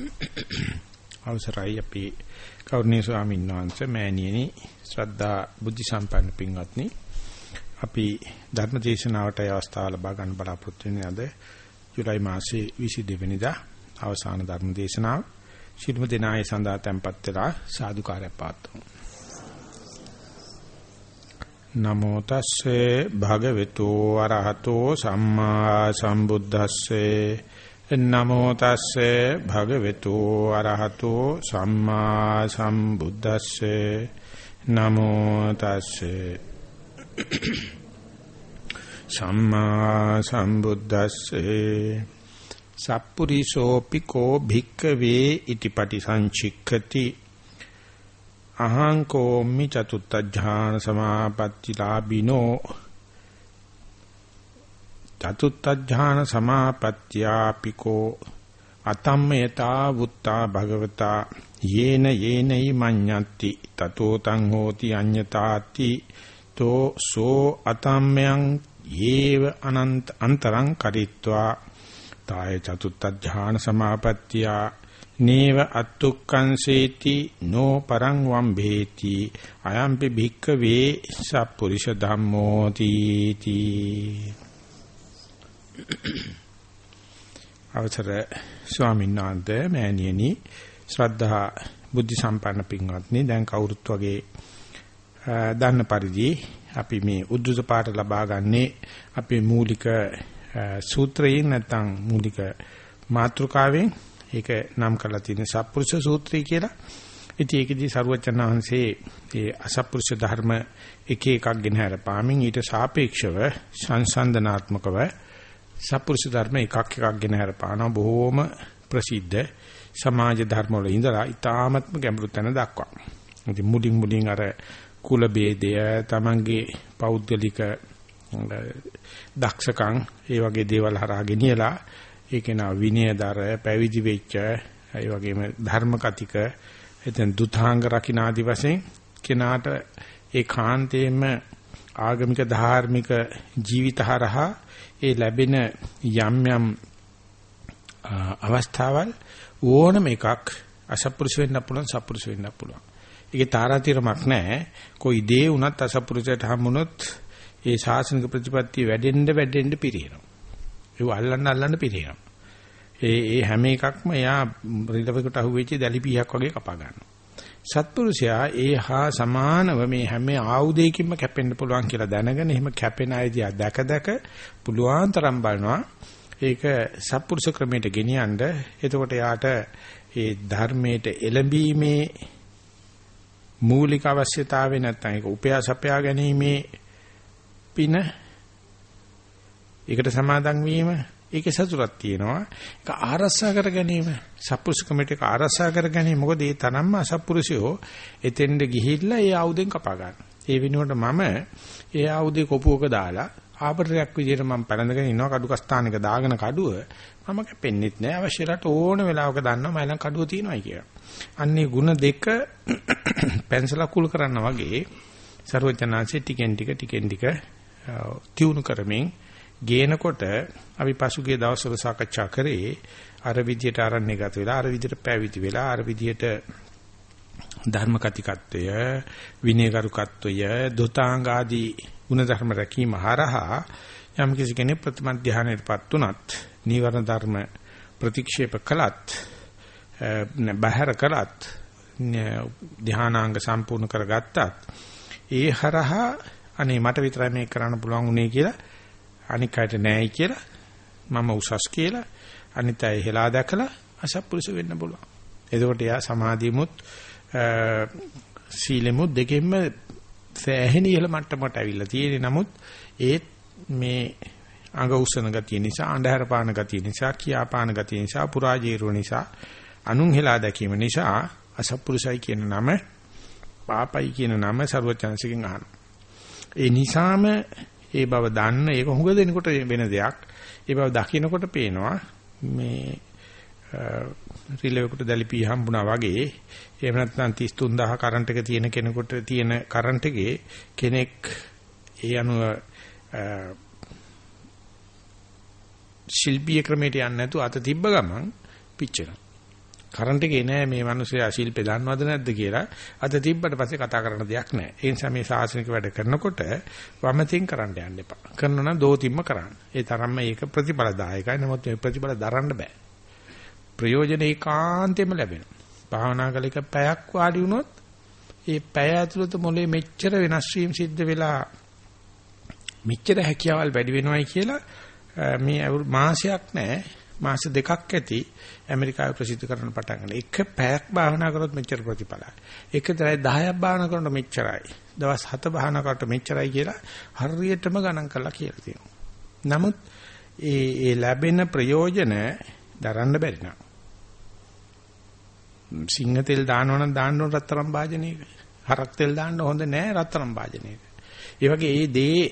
අවසරයි අපි කෞර්ණීය ස්වාමීන් වහන්සේ මෑණියනි ශ්‍රද්ධා බුද්ධ සම්පන්න පින්වත්නි. අපි ධර්ම දේශනාවට අවස්ථාව ලබා ගන්න බලාපොරොත්තු වෙන්නේ අද ජූලයි මාසයේ 22 වෙනිදා අවසාන ධර්ම දේශනාව ශිල්ම දිනායේ සඳහා tempත් වෙලා සාදුකාරය පාත්තුමු. නමෝ තස්සේ භගවතු වරහතෝ සම්මා සම්බුද්දස්සේ නමෝ තස්සේ භගවතු අරහතෝ සම්මා සම්බුද්දස්සේ නමෝ තස්සේ සම්මා සම්බුද්දස්සේ සප්පුරිසෝපි කෝ භික්කවේ ඉතිපටි සංචික්ඛති අහං කෝමි චතුත්ථ සමාපatti ලාබිනෝ චතුත්ථඥාන සමාපත්‍යාපිකෝ අතම්මයතා වුත්තා භගවතා යේන යේනයි මඤ්ඤත්ති තතෝ තං හෝති අඤ්ඤතාති තෝ සෝ අතම්මයන් යේව අනන්ත අන්තරං කරිත්වා තාය චතුත්ථඥාන සමාපත්‍යා නේව අත්තුක්කංසේති නෝ පරං වම්බේති අයම්පි භික්ඛවේ සප්පුරිෂ ධම්මෝ තීති අවසර ස්වාමීන් වහන්සේ මෑණියනි ශ්‍රද්ධා බුද්ධ සම්පන්න පින්වත්නි දැන් කවුරුත් වගේ දන්න පරිදි අපි මේ උද්දුත පාඩ ලබා ගන්නේ අපේ මූලික සූත්‍රයෙන් නැත්නම් මූලික මාතෘකාවෙන් ඒක නම් කරලා තියෙන සත්පුරුෂ සූත්‍රය කියලා. ඉතින් ඒකෙදී සරුවචන වහන්සේ ඒ අසත්පුරුෂ ධර්ම එක එකක් ගෙන හැර පාමින් ඊට සාපේක්ෂව සංසන්දනාත්මකව සත්පුරුෂ ධර්ම එකක් එකක් ගෙන හරපානවා බොහෝම ප්‍රසිද්ධ සමාජ ධර්ම වල ඉඳලා ඊ타ත්ම ගැඹුරු තැන දක්වා. ඉතින් මුලින් මුලින් අර කුල ભેදය තමන්ගේ පෞද්ගලික දක්ෂකම් ඒ වගේ දේවල් හරහා ගෙනියලා ඒකේ නා විනයදර පැවිදි වෙච්ච ඒ වගේම ධර්ම කතික එතෙන් දුතාංග රකින්න ආදි වශයෙන් කෙනාට ඒ කාන්තේම ආගමික ධාර්මික ජීවිත හරහා ඒ ලැබෙන යම් යම් අවස්ථාවල් ඕනම එකක් අසපුරුෂ වෙන්න පුළුවන් සපුරුෂ වෙන්න පුළුවන්. ඒකේ තාරාතිරමක් නැහැ. કોઈ දේ වුණත් අසපුරුෂයට හම්බුනොත් ඒ ශාසනික ප්‍රතිපත්තිය වැඩෙන්න වැඩෙන්න පිරිනව. ඒව අල්ලන්න අල්ලන්න පිරිනව. ඒ ඒ හැම එකක්ම එයා රිලවකට අහුවෙච්ච දැලිපියක් වගේ කපා ගන්නවා. සත්පුරුෂයා ඒ හා සමානව මේ හැම ආයුධයකින්ම කැපෙන්න පුළුවන් කියලා දැනගෙන එහෙම කැපෙන අයදී දැක දැක පුළුවන් තරම් බලනවා. ඒක සත්පුරුෂ ක්‍රමයට ගෙනියන්න. එතකොට යාට ඒ ධර්මයට එළඹීමේ මූලික අවශ්‍යතාවය නැත්නම් ඒක උපයාසපයා ගැනීමේ පින. ඒකට සමාදන් වීම. ඒකේ සතුටක් තියෙනවා. ඒක ආරසා කර ගැනීම, සප්පුරුෂකමට ඒක ආරසා කර ගැනීම. මොකද ඒ තරම්ම අසප්පුරුෂයෝ එතෙන්ද ගිහිල්ලා ඒ ආයුධෙන් කපා ගන්න. ඒ වෙනුවට මම ඒ ආයුධේ කොපුවක දාලා ආභරණයක් විදිහට මම පැලඳගෙන ඉනවා කඩු කස්ථානික දාගෙන කඩුව මම කැපෙන්නෙත් නෑ අවශ්‍ය රට ඕන වෙලාවක දන්නවා මයිලන් කඩුව තියෙනවායි කියලා. අන්නේ ಗುಣ දෙක පැන්සල කුල් කරනවා වගේ ਸਰවඥාන්සේ ටිකෙන් ටික ටිකෙන් ටික තියුණු කරමින් ගේනකොට අපි පසුගිය දවස්වල සාකච්ඡා කරේ අර විදියට ආරණ්‍ය ගත වෙලා අර විදියට පැවිදි වෙලා අර විදියට ධර්ම කතිකත්වය විනයගරුකත්වය දොතාංග ආදී ගුණ ධර්ම රැකීම හරහා යම් කිසි කෙනෙක් ප්‍රථම ධානයටපත් උනත් නීවරණ ධර්ම ප්‍රතික්ෂේප කළත් බහැර කළත් ධානාංග සම්පූර්ණ කරගත්තත් ඒ හරහා අනේ මට විතරයි මේක කරන්න පුළුවන් උනේ කියලා අනික් අයට නෑයි කියලා මම උසස් කියලා අනිත් අය හෙලා දැකලා අසත්පුරුෂ වෙන්න පුළුවන්. එතකොට යා සමාධියමුත් සීලෙමුත් දෙකෙන්ම සෑහෙන ඉහළ මට්ටමකට ඇවිල්ලා තියෙන්නේ. නමුත් ඒත් මේ අඟ උස්සන ගතිය නිසා, අන්ධහර පාන ගතිය නිසා, කියාපාන ගතිය නිසා, පුරාජීරුව නිසා, අනුන් හෙලා දැකීම නිසා අසත්පුරුෂයි කියන නම පාපයි කියන නම ਸਰවචන්සිකෙන් අහනවා. ඒ නිසාම ඒ බව දන්න ඒක හුඟ දෙනකොට වෙන දෙයක්. ඒ බව දකිනකොට පේනවා මේ රිලෙවකට දැලිපී හම්බුණා වගේ එහෙම නැත්නම් 33000 කරන්ට් එක තියෙන කෙනෙකුට තියෙන කරන්ට් එකේ කෙනෙක් ඒ අනුව ශිල්පීය ක්‍රමයට යන්නේ නැතුව අත තිබ්බ ගමන් පිච්චෙනවා. කරන්ට් එකේ නෑ මේ මිනිස්සයා ශිල්පේ දන්නවද නැද්ද කියලා. අද තිබ්බට පස්සේ කතා කරන්න දෙයක් නෑ. ඒ නිසා මේ සාසනික වැඩ කරනකොට වමතින් කරන්න යන්න එපා. කරනවා නම් දෝතිම්ම කරන්න. ඒ තරම්ම ඒක ප්‍රතිඵලදායකයි. නමුත් මේ ප්‍රතිඵල දරන්න බෑ. ප්‍රයෝජන ඒකාන්තයෙන්ම ලැබෙනවා. භාවනා කළ එක පැයක් වාඩි වුණොත් ඒ පැය ඇතුළත මොලේ මෙච්චර වෙනස් වීම සිද්ධ වෙලා මෙච්චර හැකියාවල් වැඩි වෙනවයි කියලා මේ මාසයක් නැහැ මාස දෙකක් ඇති ඇමරිකාවේ ප්‍රසිද්ධ කරන පටන් ගන්න. එක පැයක් භාවනා කරොත් මෙච්චර ප්‍රතිඵලයි. එක දවස් 10ක් භාවනා කරනකොට මෙච්චරයි. දවස් 7 භාවනා කරනකොට මෙච්චරයි කියලා හරියටම ගණන් කරලා කියලා තියෙනවා. නමුත් ඒ ඒ ලැබෙන ප්‍රයෝජන දරන්න බැරි නෑ. සිංහ තෙල් දානවනම් දාන්න ඕන රත්තරන් භාජනයක. හරක් තෙල් දාන්න හොඳ නෑ රත්තරන් භාජනයක. ඒ වගේ ඒ දේ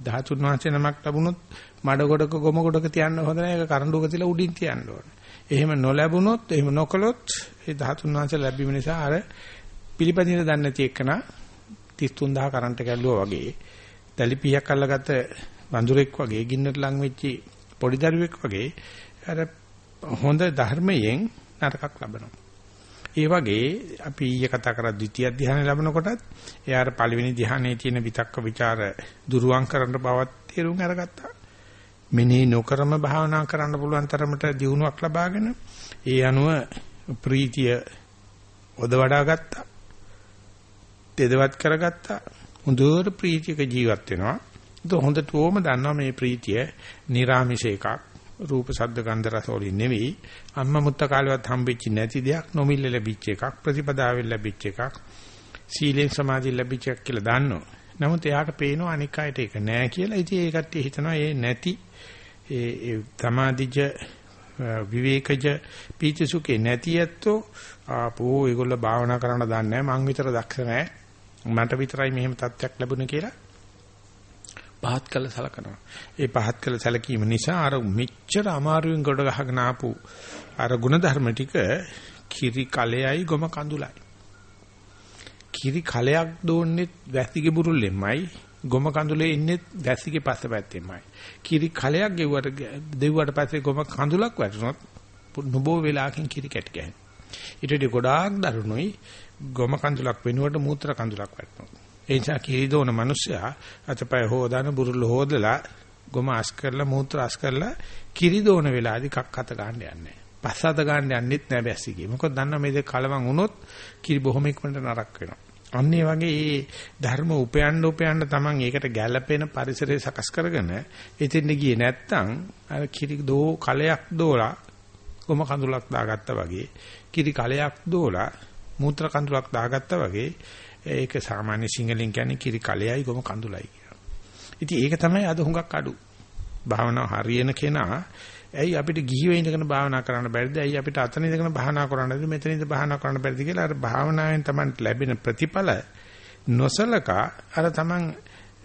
ධාතුන් වහන්සේ නමක් ලැබුණොත් මඩ ගොඩක ගොම ගොඩක තියන්න හොඳ නෑ ඒක කරඬුක තියලා උඩින් තියන්න ඕනේ. එහෙම නොලැබුණොත් එහෙම නොකළොත් ඒ ධාතුන් වහන්සේ ලැබීම නිසා අර පිළිපදින දන්නේ නැති එකන 33000 කරන්ට් එක ඇල්ලුවා වගේ තලිපියක් අල්ලගත්ත වඳුරෙක් වගේ ගින්නට ලං වෙච්චි පොඩි දරුවෙක් වගේ අර හොඳ ධර්මයෙන් නරකක් ලබනවා. ඒ වගේ අපි ඊයේ කතා කරා ද්විතිය ධ්‍යාන ලැබනකොටත් එයාට පළවෙනි ධ්‍යානයේ තියෙන විතක්ක ਵਿਚාර දුරුවන් කරන්න බවත් තේරුම් අරගත්තා. මෙනෙහි නොකරම භාවනා කරන්න පුළුවන් තරමට දියුණුවක් ලබාගෙන ඒ අනුව ප්‍රීතිය ඔද වඩා ගත්තා. තෙදවත් කරගත්තා. හොඳට ප්‍රීතියක ජීවත් වෙනවා. ඒක හොඳටම දන්නවා මේ ප්‍රීතිය නිර්ාමිෂ එකක්. රූප ශබ්ද ගන්ධ රස වලින් නෙවෙයි අම්මා මුත්ත කාලෙවත් හම්බෙච්ච නැති දෙයක් නොමිල්ල ලැබිච්ච එකක් ප්‍රතිපදාවෙන් ලැබිච්ච එකක් සීලෙන් සමාධියෙන් ලැබිච්ච එකක් කියලා දන්නවා. නමුත් එයාට පේනවා අනික් අයට ඒක නෑ කියලා. ඉතින් ඒ කට්ටිය හිතනවා ඒ නැති ඒ සමාධිජ විවේකජ පීතිසුඛේ නැති ඇත්තෝ ආපෝ ඒගොල්ලෝ භාවනා කරන්න දන්නේ නැහැ මං විතර දක්ෂ නැහැ මට විතරයි මෙහෙම තත්ත්වයක් ලැබුණේ කියලා පහත් කළ සලකනවා. ඒ පහත් කළ සැලකීම නිසා අර මෙච්චර අමාරුවෙන් ගොඩ ගහගෙන ආපු අර ಗುಣධර්ම ටික කිරි කලෙයි ගොම කඳුලයි. කිරි කලයක් දෝන්නේ වැසිගේ බුරුල්ලෙමයි ගොම කඳුලේ ඉන්නේ වැසිගේ පස්ස පැත්තෙමයි. කිරි කලයක් ගෙවුවට දෙව්වට පස්සේ ගොම කඳුලක් වැටුනොත් නොබෝ වෙලාවකින් කිරි කැටි ගහනවා. ඊට වඩා ගොඩාක් දරුණුයි ගොම කඳුලක් වෙනුවට මූත්‍රා කඳුලක් වැටෙනවා. ඒ නිසා කිරිදෝන මිනිස්සයා අතපය හොදාන බුරුල්ල හොදලා ගොම අස් කරලා මූත්‍ර අස් කරලා කිරිදෝන වෙලාදී කක් අත ගන්න යන්නේ. පස් අත ගන්න යන්නෙත් නෑ බැස්සිගේ. මොකද දන්නා මේ දෙක කලවම් වුණොත් කිරි බොහොම ඉක්මනට නරක වෙනවා. අන්න ඒ වගේ මේ ධර්ම උපයන්න උපයන්න තමන් ඒකට ගැළපෙන පරිසරය සකස් කරගෙන එතෙන්ද ගියේ නැත්තම් අර කිරි දෝ කලයක් දෝලා ගොම කඳුලක් දාගත්තා වගේ කිරි කලයක් දෝලා මූත්‍ර කඳුලක් දාගත්තා වගේ ඒක සාමාන්‍ය සිංහලෙන් කියන්නේ කිරි කලෙයි ගොම කඳුලයි කියලා. ඉතින් ඒක තමයි අද හුඟක් අඩු. භාවනාව හරියන කෙනා ඇයි අපිට ගිහිව ඉඳගෙන භාවනා කරන්න බැරිද? ඇයි අපිට අතන ඉඳගෙන භාවනා කරන්න බැරිද? මෙතන ඉඳ භාවනා කරන්න බැරිද කියලා අර භාවනාවෙන් Taman ලැබෙන ප්‍රතිඵල නොසලකා අර Taman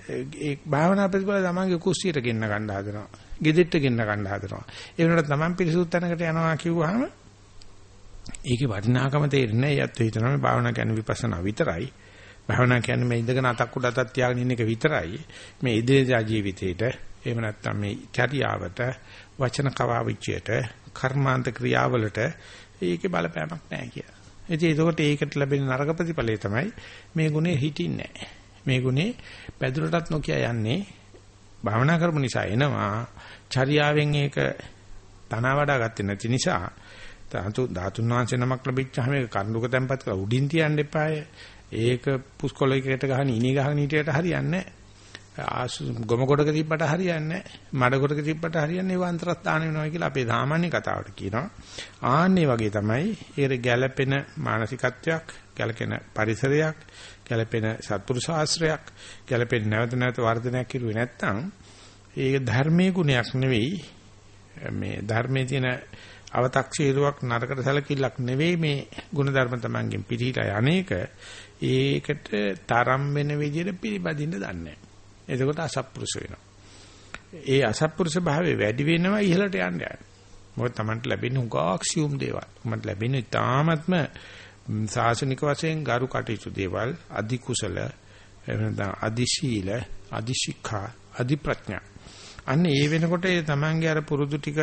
ඒ භාවනා ප්‍රතිඵල Tamanගේ කුස්සියට ගෙන්න ගන්න හදනවා. ගෙදෙට්ට ගෙන්න ගන්න හදනවා. ඒ වෙනකොට Taman පිරිසුදු තැනකට යනවා කිව්වහම ඒකේ වටිනාකම තේරෙන්නේ නැහැ. යත් හිතනවා මේ භාවනා කියන්නේ විපස්සනා විතරයි. භාවනා කියන්නේ මේ ඉඳගෙන අතක් උඩ අතක් තියාගෙන ඉන්න එක විතරයි. මේ ඉදිරියදා ජීවිතේට එහෙම නැත්නම් මේ චර්යාවට වචන කවාවිච්චයට කර්මාන්ත ක්‍රියාවලට ඒකේ බලපෑමක් නැහැ කියලා. ඉතින් ඒකට ඒකට ලැබෙන නරක ප්‍රතිඵලය තමයි මේ ගුණේ හිටින්නේ නැහැ. මේ ගුණේ පැදුරටත් නොකිය යන්නේ භාවනා කරපු නිසා එනවා. චර්යාවෙන් ඒක තනවා වඩා ගත්තේ නැති නිසා ධාතු ධාතුන් වහන්සේ නමක් ලැබිච්චාම ඒක කර්ණුක තැම්පත් කරලා උඩින් තියන්න එපාය. ඒක පුස්කොලයකට ගහන ඉනි ගහන ඊටයට හරියන්නේ නැහැ. ගොම ගොඩක තිබ්බට හරියන්නේ මඩ ගොඩක තිබ්බට හරියන්නේ ඒව අන්තරස්ථාන වෙනවා කියලා අපේ සාමාන්‍ය කතාවට කියනවා. ආන්නේ වගේ තමයි ඒර ගැළපෙන මානසිකත්වයක්, ගැළපෙන පරිසරයක්, ගැළපෙන සත්පුරුෂ ආශ්‍රයක්, ගැළපෙන නැවත නැවත වර්ධනයක් කිරුවේ නැත්නම් ඒක ධර්මයේ ගුණයක් නෙවෙයි. මේ ධර්මයේ තියෙන අව탁ෂීරුවක් නරකට සැලකිල්ලක් නෙවෙයි මේ ಗುಣධර්ම තමංගෙන් පිළිහිලා යන්නේක. ඒකට තරම් වෙන විදිහට පිළිපදින්න දන්නේ එතකොට අසත්පුරුෂ වෙනවා. ඒ අසත්පුරුෂ භාවය වැඩි වෙනවා ඉහළට යන්න යන. මොකද Tamanට ලැබෙන උගාක්සියුම් දේවල්. Tamanට ලැබෙන ඉතාමත්ම සාසනික වශයෙන් ගරු කටයුතු දේවල්, අධි කුසල, එහෙම අධි ශීල, අධි ශික්ෂා, අධි ප්‍රඥා. අන්න ඒ වෙනකොට ඒ Tamanගේ අර පුරුදු ටික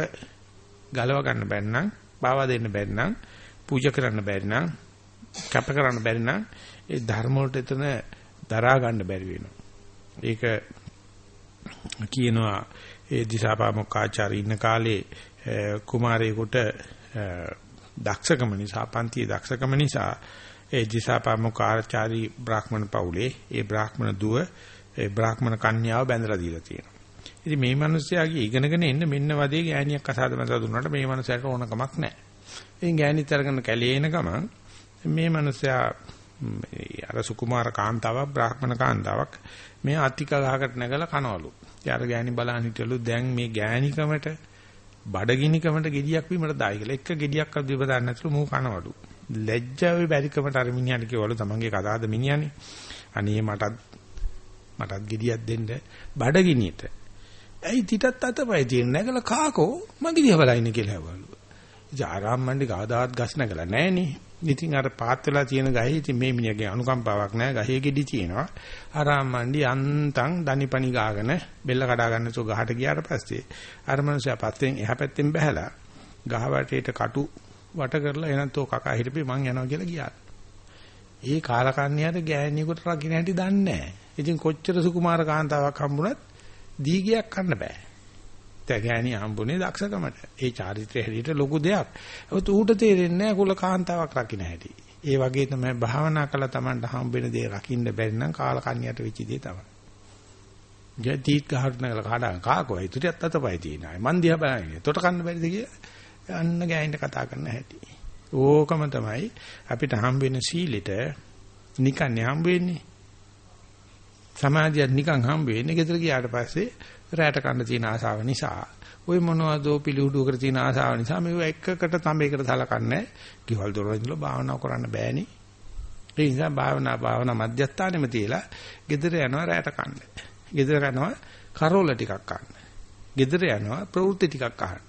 ගලව ගන්න බැන්නම්, බාවා දෙන්න බැන්නම් පූජා කරන්න බැරි නම් කැප කරන්න බැරි නම් ඒ ධර්ම වලට එතන දරා ගන්න බැරි වෙනවා. ඒක කියනවා ඒ දිසාපාමොක්කාචාරී ඉන්න කාලේ කුමාරයෙකුට දක්ෂකම නිසා පන්තියේ දක්ෂකම නිසා ඒ දිසාපාමොක්කාචාරී බ්‍රාහ්මණ පවුලේ ඒ බ්‍රාහ්මණ දුව ඒ බ්‍රාහ්මණ කන්‍යාව බැඳලා දීලා තියෙනවා. ඉතින් මේ මිනිස්යාගේ ඉගෙනගෙන එන්න මෙන්න වදේ ගෑණියක් අසාද මත දුන්නාට මේ මිනිස්යාට ඕන කමක් නැහැ. ඉතින් ගෑණිත් අරගෙන කැලේ එන ගමන් මේ මිනිස්යා අර සුකුමාර කාන්තාවක් බ්‍රාහ්මණ කාන්තාවක් මේ අතික ගහකට නැගලා කනවලු. යාර ගෑණි බලන් හිටලු දැන් මේ ගෑණිකමට බඩගිනිකමට gediyak වීමට දායි කියලා. එක gediyak අද විව දාන්න නැතුළු මූ කනවලු. ලැජ්ජාවේ බැරිකමට අර මිනිහාට කියවලු තමන්ගේ කතාවද මිනිහානේ. අනේ මටත් මටත් gediyak දෙන්න බඩගිනියට. ඇයි තිතත් අතපය තියෙන නැගලා කාකෝ මගේ දිහා බලයිනේ කියලා හැවලු. ඉතින් ආරාම් මණ්ඩි ගාදාත් ගස් නැගලා නැහනේ. ඉතින් අර පාත් වෙලා තියෙන ගහේ ඉතින් මේ මිනිහගේ අනුකම්පාවක් නැහැ ගහේ ගෙඩි තියෙනවා ආරාම් මණ්ඩි අන්තං දනිපනි ගාගෙන බෙල්ල කඩා ගන්න සෝ ගහට ගියාට පස්සේ අර මනුස්සයා පස්සෙන් එහා පැත්තෙන් බහැලා ගහ වටේට කටු වට කරලා එනත් ඔය කකා හිටපි මං යනවා කියලා ගියා. ඒ කාලකන්ණියට ගෑණියෙකුට රකින්න හැටි දන්නේ නැහැ. ඉතින් කොච්චර සුකුමාර කාන්තාවක් හම්බුණත් දීගයක් කන්න බෑ. ගෑණි හම්බුනේ දක්ෂකමට. ඒ චාරිත්‍රය හැටියට ලොකු දෙයක්. ඒත් ඌට තේරෙන්නේ නැහැ කුල කාන්තාවක් රකින්න හැටි. ඒ වගේ තමයි භාවනා කළා Tamanට හම්බෙන දේ රකින්න බැරි නම් කාල කන්‍යයට වෙච්ච දේ තමයි. ජීවිත ගහට නගලා කාඩා කාකෝ ඉතිරියත් අතපය තියෙනවා. මන් දිහා බලන්නේ. තොට කන්න බැරිද කියලා අන්න ගෑනිට කතා කරන්න හැටි. ඕකම තමයි අපිට හම්බ වෙන සීලෙට නිකන් හම්බ වෙන්නේ. සමාධියක් නිකන් හම්බ වෙන්නේ. ගෙදර ගියාට පස්සේ රැට කන්න තියෙන ආසාව නිසා. ওই මොනවදෝ පිළිහුඩු කර තියෙන ආසාව නිසා මේව එකකට තඹයකට සලකන්නේ කිවල් දොරවල් ඉඳලා භාවනා කරන්න බෑනේ. ඒ නිසා භාවනා භාවනා මධ්‍යස්ථානෙම තියලා ගෙදර යනවා රැට කන්න. ගෙදර යනවා කරෝල ටිකක් කන්න ගෙදර යනවා ප්‍රවෘත්ති ටිකක් අහන්න.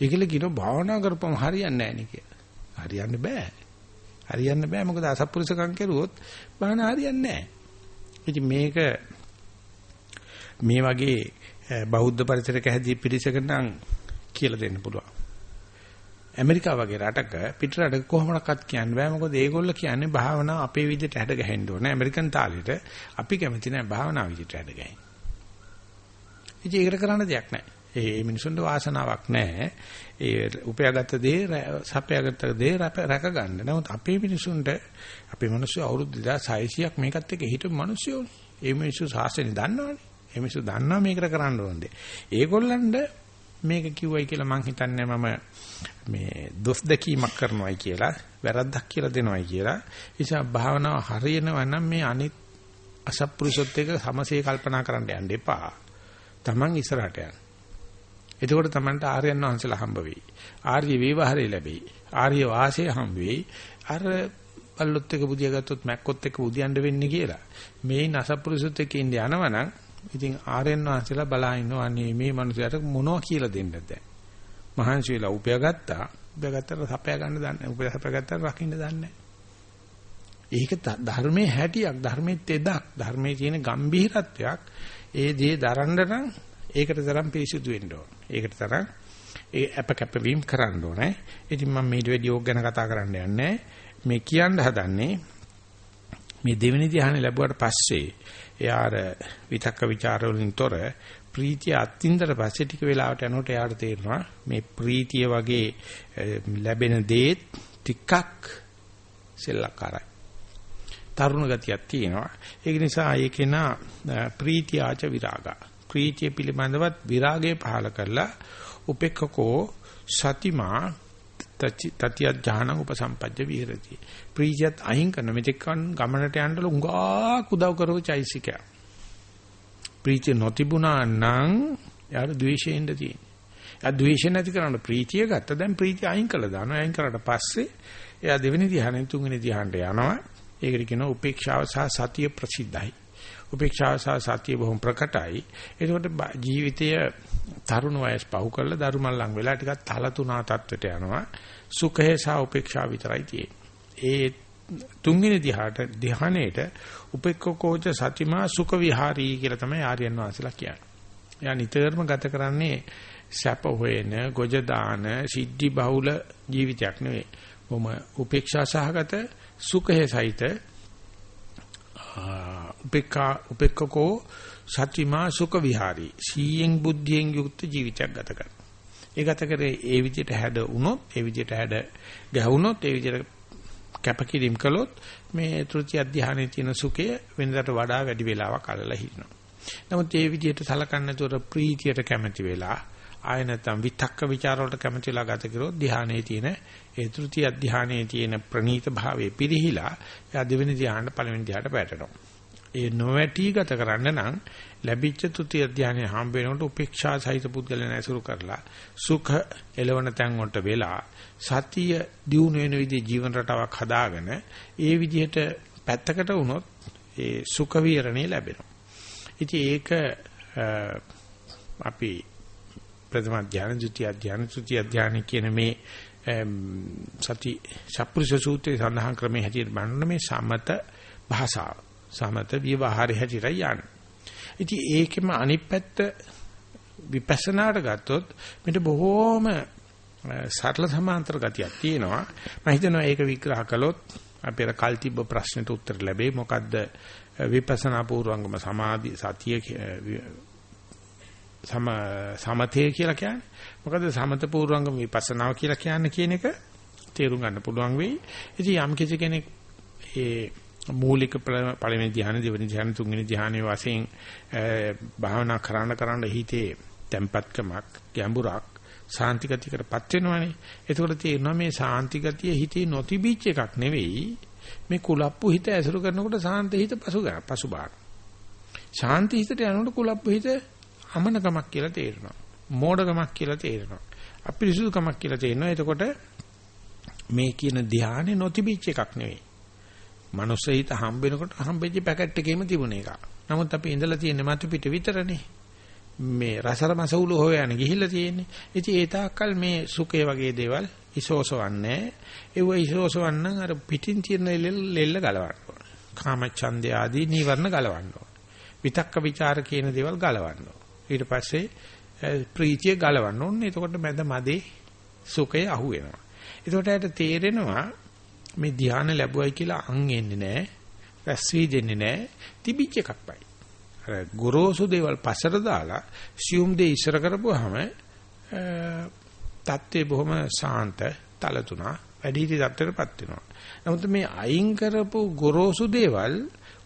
ඒකල කියන භාවනා කරපම හරියන්නේ නැහැ නේ කියලා. හරියන්න බෑ. හරියන්න බෑ. මොකද අසත්පුරුෂකම් කෙරුවොත් භාවනා හරියන්නේ නැහැ. ඉතින් මේක මේ වගේ බෞද්ධ පරිසරයක හැදී පිරිසකට නම් කියලා දෙන්න පුළුවන්. ඇමරිකාව වගේ රටක පිට රටක කොහොමඩක්වත් කියන්න බෑ මොකද ඒගොල්ලෝ කියන්නේ භාවනාව අපේ විදිහට හැඩ ගැහෙන්න ඕනේ. ඇමරිකන් තාලෙට අපි කැමති නෑ භාවනාව විදිහට හැඩ ගැහෙන්න. ඉතින් ඒකට කරන්න දෙයක් නෑ. ඒ මිනිසුන්ට වාසනාවක් නැහැ. ඒ උපයාගත් දේ සපයාගත් දේ රැක ගන්න. නමුත් අපේ මිනිසුන්ට අපේ මිනිස්සු අවුරුදු 2600ක් මේකත් එක්ක හිටපු මිනිස්සුනේ. ඒ මිනිස්සු සාසනෙ දන්නවනේ. එමිසු දන්නවා මේකට කරන්න ඕනේ. ඒගොල්ලන්ට මේක කිව්වයි කියලා මං හිතන්නේ මම මේ දොස් දැකීමක් කරනවායි කියලා වැරද්දක් කියලා දෙනවායි කියලා. නිසා භාවනාව හරියනවා නම් මේ අනිත් අසත්පුරුෂොත් එක සමසේ කල්පනා කරන්න යන්න එපා. Taman ඉස්සරහට යන්න. එතකොට Tamanට ආර්යයන් වහන්සේලා හම්බ වෙයි. ආර්ය විවහාරය ලැබෙයි. ආර්ය වාසය හම්බ වෙයි. අර බල්ලොත් එක බුදියා ගත්තොත් මැක්කොත් එක බුදියන්න වෙන්නේ කියලා. මේ නසපුරුෂොත් එක්ක ඉඳ යනවනම් ඉතින් ආර්යයන් වහන්සේලා බලා ඉන්නවා අනේ මේ මිනිසයාට මොනවා කියලා දෙන්නද දැන්. මහන්සි වෙලා උපය ගත්තා. උපය ගත්තට සපයා ගන්න දන්නේ. උපය සපයා ගත්තට රකින්න දන්නේ. ඒක ධර්මයේ හැටියක්, ධර්මයේ තෙදක්, ධර්මයේ තියෙන ගැඹිරත්වයක්. ඒ දේ දරන්න නම් ඒකට තරම් පිරිසුදු වෙන්න ඕන. ඒකට තරම් ඒ අප කැපවීම කරන්න ඕනේ. ඉතින් මම මේ විදිහ යෝග ගැන කතා කරන්න යන්නේ. මේ කියන්න හදන්නේ මේ දෙවෙනි ධ්‍යාන ලැබුවට පස්සේ එයාර විතක්ක ਵਿਚාර වලින් තොර ප්‍රීතිය අත්ින්දට පස්සේ ටික වෙලාවට යනකොට එයාට තේරෙනවා මේ ප්‍රීතිය වගේ ලැබෙන දේත් ටිකක් සෙල්ලක්කාරයි. තරුණ ගතියක් තියෙනවා. ඒක නිසා ඒකේන ප්‍රීතිය ආච විරාගා. ප්‍රීතිය පිළිබඳවත් විරාගය පහල කරලා උපේක්ඛකෝ සතිමා තතිය ඥාන උපසම්පජ්ජ විහෙරති. ප්‍රීතියත් අහිං කරන මෙතෙක් ගමනට යන්න ලුඟා කුදව් කරව චෛසිකය. ප්‍රීතිය නොතිබුණා නම් යාර ද්වේෂයෙන්ද තියෙන්නේ. එයා ද්වේෂ නැති කරන ප්‍රීතිය ගත්ත දැන් ප්‍රීතිය අයින් කළා දානවා. අයින් කරාට පස්සේ එයා දෙවෙනි ධ්‍යානෙන් තුන්වෙනි ධ්‍යානට යනවා. ඒකට කියනවා උපේක්ෂාව සහ සතිය ප්‍රසිද්ධයි. උපේක්ෂාව සහ සතිය බොහොම ප්‍රකටයි. ඒකට ජීවිතය තරුණ වයස් පහු කරලා දරුමල්ලන් වෙලා ටිකක් තලතුණා තත්වයට යනවා. සුඛය සහ උපේක්ෂාව විතරයි තියෙන්නේ. ඒ තුන්වෙනි ධ්‍යානට ධ්‍යානයේට උපේක්ඛකෝච සතිමා සුඛ විහාරී කියලා තමයි ආර්යයන් වහන්සේලා කියන්නේ. එයා නිතරම ගත කරන්නේ සැප හොයන, ගොජ දාන, සිද්ධි බහුල ජීවිතයක් නෙවෙයි. කොම උපේක්ෂා සහගත සුඛය සහිත උපේක්ඛා උපේක්ඛකෝ සත්‍විමා සුඛ විහාරී සීයෙන් බුද්ධියෙන් යුක්ත ජීවිතයක් ගත කරනවා. ඒ ගත කරේ ඒ විදිහට හැඩ වුණොත්, ඒ විදිහට හැඩ ගැහුණොත්, ඒ විදිහට කැපකිරීම කළොත් මේ තෘතිය අධ්‍යානයේ තියෙන සුඛය වෙනදාට වඩා වැඩි වෙලාවක් අල්ලලා හිටිනවා. නමුත් ඒ විදිහට සලකන්නේ නැතුව ප්‍රීතියට කැමති වෙලා ආය නැත්තම් විතක්ක ਵਿਚාර වලට කැමති වෙලා ගත කරොත් ධානයේ තියෙන ඒ තෘතිය අධ්‍යානයේ තියෙන ප්‍රනීත භාවයේ පිරිහිලා එයා දෙවෙනි ධානයට පළවෙනි ධානයට පැටරෙනවා. ඒ නොවැටි ගත කරන්න නම් ලැබිච්ච තුතිය ධානය හම්බ වෙනකොට උපේක්ෂා සහිත පුද්ගලයන් ඇසුරු කරලා සුඛ එළවන තැන් වලට වෙලා සතිය දියුණු වෙන විදිහේ ජීවන රටාවක් හදාගෙන ඒ විදිහට පැත්තකට වුණොත් ඒ සුඛ විහරණේ ලැබෙනවා. ඉතින් ඒක අපි ප්‍රථම ධානය, ဒုတိ ය ධානය, තෘතිය ධානය කියන මේ සති සප්පුරුෂ සූත්‍රයේ සඳහන් ක්‍රමයේ හැටියට බලන මේ සමත භාෂාව සමත විවහාරය හැටියට යන්නේ. ඉතින් ඒකෙම අනිත් පැත්ත විපස්සනාට ගත්තොත් මෙතන බොහෝම සරල සමාන්තර ගතියක් තියෙනවා. මම හිතනවා ඒක විග්‍රහ කළොත් අපේ කල් තිබ්බ ප්‍රශ්නෙට උත්තර ලැබෙයි. මොකද්ද විපස්සනා පූර්වංගම සමාධි සතිය සම සමතේ කියලා කියන්නේ? මොකද සමත පූර්වංගම විපස්සනාව කියලා කියන්නේ කියන එක තේරුම් ගන්න පුළුවන් වෙයි. ඉතින් යම් කිසි කෙනෙක් ඒ මූලික පළවෙනි ධ්‍යාන දෙවෙනි ධ්‍යාන තුන්වෙනි ධ්‍යානයේ වශයෙන් භාවනා කරන්න කරන්න හිතේ tempatකමක් ගැඹුරක් සාන්ති ගතියකටපත් වෙනවනේ. ඒකෝට තේරෙනවා මේ සාන්ති ගතිය හිතේ නොතිබීච් එකක් නෙවෙයි. මේ කුලප්පු හිත ඇසුරු කරනකොට සාන්ත හිත පසු ගන්න පසු බාන. ශාන්ති හිතට යනකොට කුලප්පු හිත අමනකමක් කියලා තේරෙනවා. මෝඩකමක් කියලා තේරෙනවා. අපිරිසුදුකමක් කියලා තේරෙනවා. එතකොට මේ කියන ධානය නොතිබීච් එකක් නෙවෙයි. මනුස්ස හිත හම්බෙනකොට හම්බෙච්ච පැකට් එකේම තිබුණ එක. නමුත් අපි ඉඳලා තියෙන්නේ මතු පිට විතරනේ. මේ රසරමස උළු හොයන ගිහිල්ලා තියෙන්නේ. ඉතින් ඒ තාක්කල් මේ සුඛය වගේ දේවල් ඉසෝසවන්නේ. ඒව ඉසෝසවන්න අර පිටින් තියෙන ලෙල්ල ගලවන්න ඕන. කාමච්ඡන්දය ආදී නීවරණ ගලවන්න ඕන. විතක්ක ਵਿਚාර කියන දේවල් ගලවන්න ඕන. ඊට පස්සේ ප්‍රීතිය ගලවන්න ඕනේ. එතකොට මැද මදේ සුඛය අහු වෙනවා. එතකොට ඇයට තේරෙනවා මේ ධානය ලැබුවයි කියලා අං එන්නේ නැහැ. රැස් වී දෙන්නේ නැහැ. තිබිච්ච එකක් පයි. අර ගොරෝසු දේවල් පස්සට දාලා සියුම් දේ ඉස්සර කරපුවාම තත්ත්වේ බොහොම සාන්ත තලතුණා වැඩිහිටි තත්ත්වයටපත් වෙනවා. නමුත් මේ අයින් කරපු ගොරෝසු දේවල්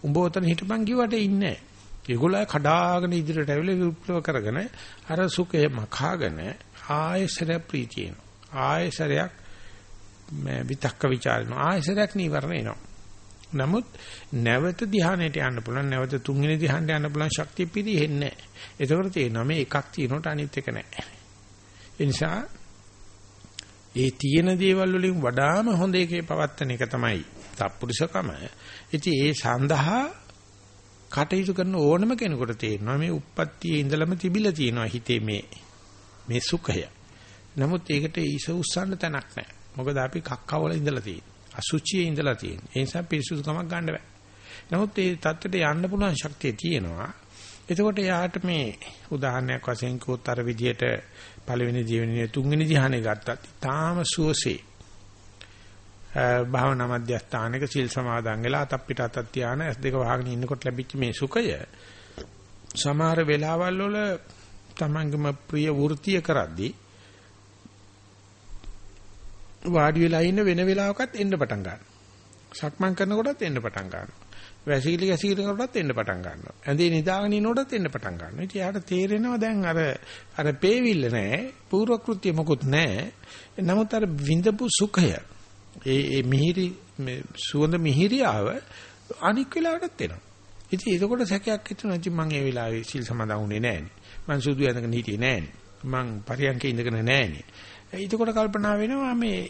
උඹ උතන හිටපන් කිව්වට ඉන්නේ නැහැ. ඒගොල්ලෝ කඩාගෙන ඉදිරියට ඇවිල්ලා විප්ලව කරගෙන අර සුඛය මඛාගෙන ආයසර ප්‍රීතියන ආයසරයක් මේ විතක්ක ਵਿਚාරන ආයසරයක් නීවරණ එනවා. නමුත් නැවත ධ්‍යානයට යන්න පුළුවන් නැවත තුන්වෙනි ධ්‍යානට යන්න පුළුවන් ශක්තිය පිරෙන්නේ නැහැ. ඒකවල තියෙනවා මේ එකක් තියෙනකොට අනිත් එක නැහැ. ඒ නිසා ඒ තියෙන දේවල් වලින් වඩාම හොඳ එකේ පවත්තන එක තමයි තප්පුරුෂකම. ඉතින් ඒ සඳහා කටයුතු කරන ඕනම කෙනෙකුට තේරෙනවා මේ උප්පත්තියේ ඉඳලම තිබිලා තියෙනවා හිතේ මේ මේ සුඛය. නමුත් ඒකට ඊස උස්සන්න තැනක් නැහැ. මොකද අපි කක්කවල ඉඳලා තියෙන්නේ. අසුචියේ ඉඳලා තියෙන්නේ. ඒ නිසා පිරිසුදුකමක් ගන්න බෑ. නමුත් ඒ தත්තට යන්න පුළුවන් ශක්තිය තියෙනවා. එතකොට යාට මේ උදාහරණයක් වශයෙන් කිව්වොත් අර විදියට පළවෙනි ජීවනයේ තුන්වෙනි ධ්‍යානෙ ගත්තත් තාම සුවසේ භාවනා මධ්‍යස්ථානයක සිල් සමාදන් වෙලා අතක් පිට අතක් තියාන ඇස් දෙක වහගෙන ඉන්නකොට ලැබිච්ච මේ සුඛය සමහර වෙලාවල් වල තමන්ගේම ප්‍රිය වෘත්තිය කරද්දී වාඩි වෙලා ඉන්න වෙන වෙලාවකත් එන්න පටන් ගන්නවා. සක්මන් කරනකොටත් එන්න පටන් ගන්නවා. වැසිකිලි ගැසිකිලකටත් එන්න පටන් ගන්නවා. ඇඳේ නිදාගෙන ඉන්නකොටත් එන්න පටන් ගන්නවා. ඉතින් යාට තේරෙනවා දැන් අර අර පේවිල්ල නැහැ, පූර්ව කෘත්‍ය මොකුත් නැහැ. නමුත් අර විඳපු සුඛය ඒ ඒ මිහිරි සුවඳ මිහිරියාව අනික් වෙලාවටත් එනවා. ඉතින් ඒකකොට සැකයක් හිතුණා ඉතින් මම ඒ වෙලාවේ සිල් සමාදන් වුණේ නැහනේ. මං සුදු ඇඳගෙන හිටියේ නැහනේ. මං පරියන්කේ ඉඳගෙන නැහනේ. එතකොට කල්පනා වෙනවා මේ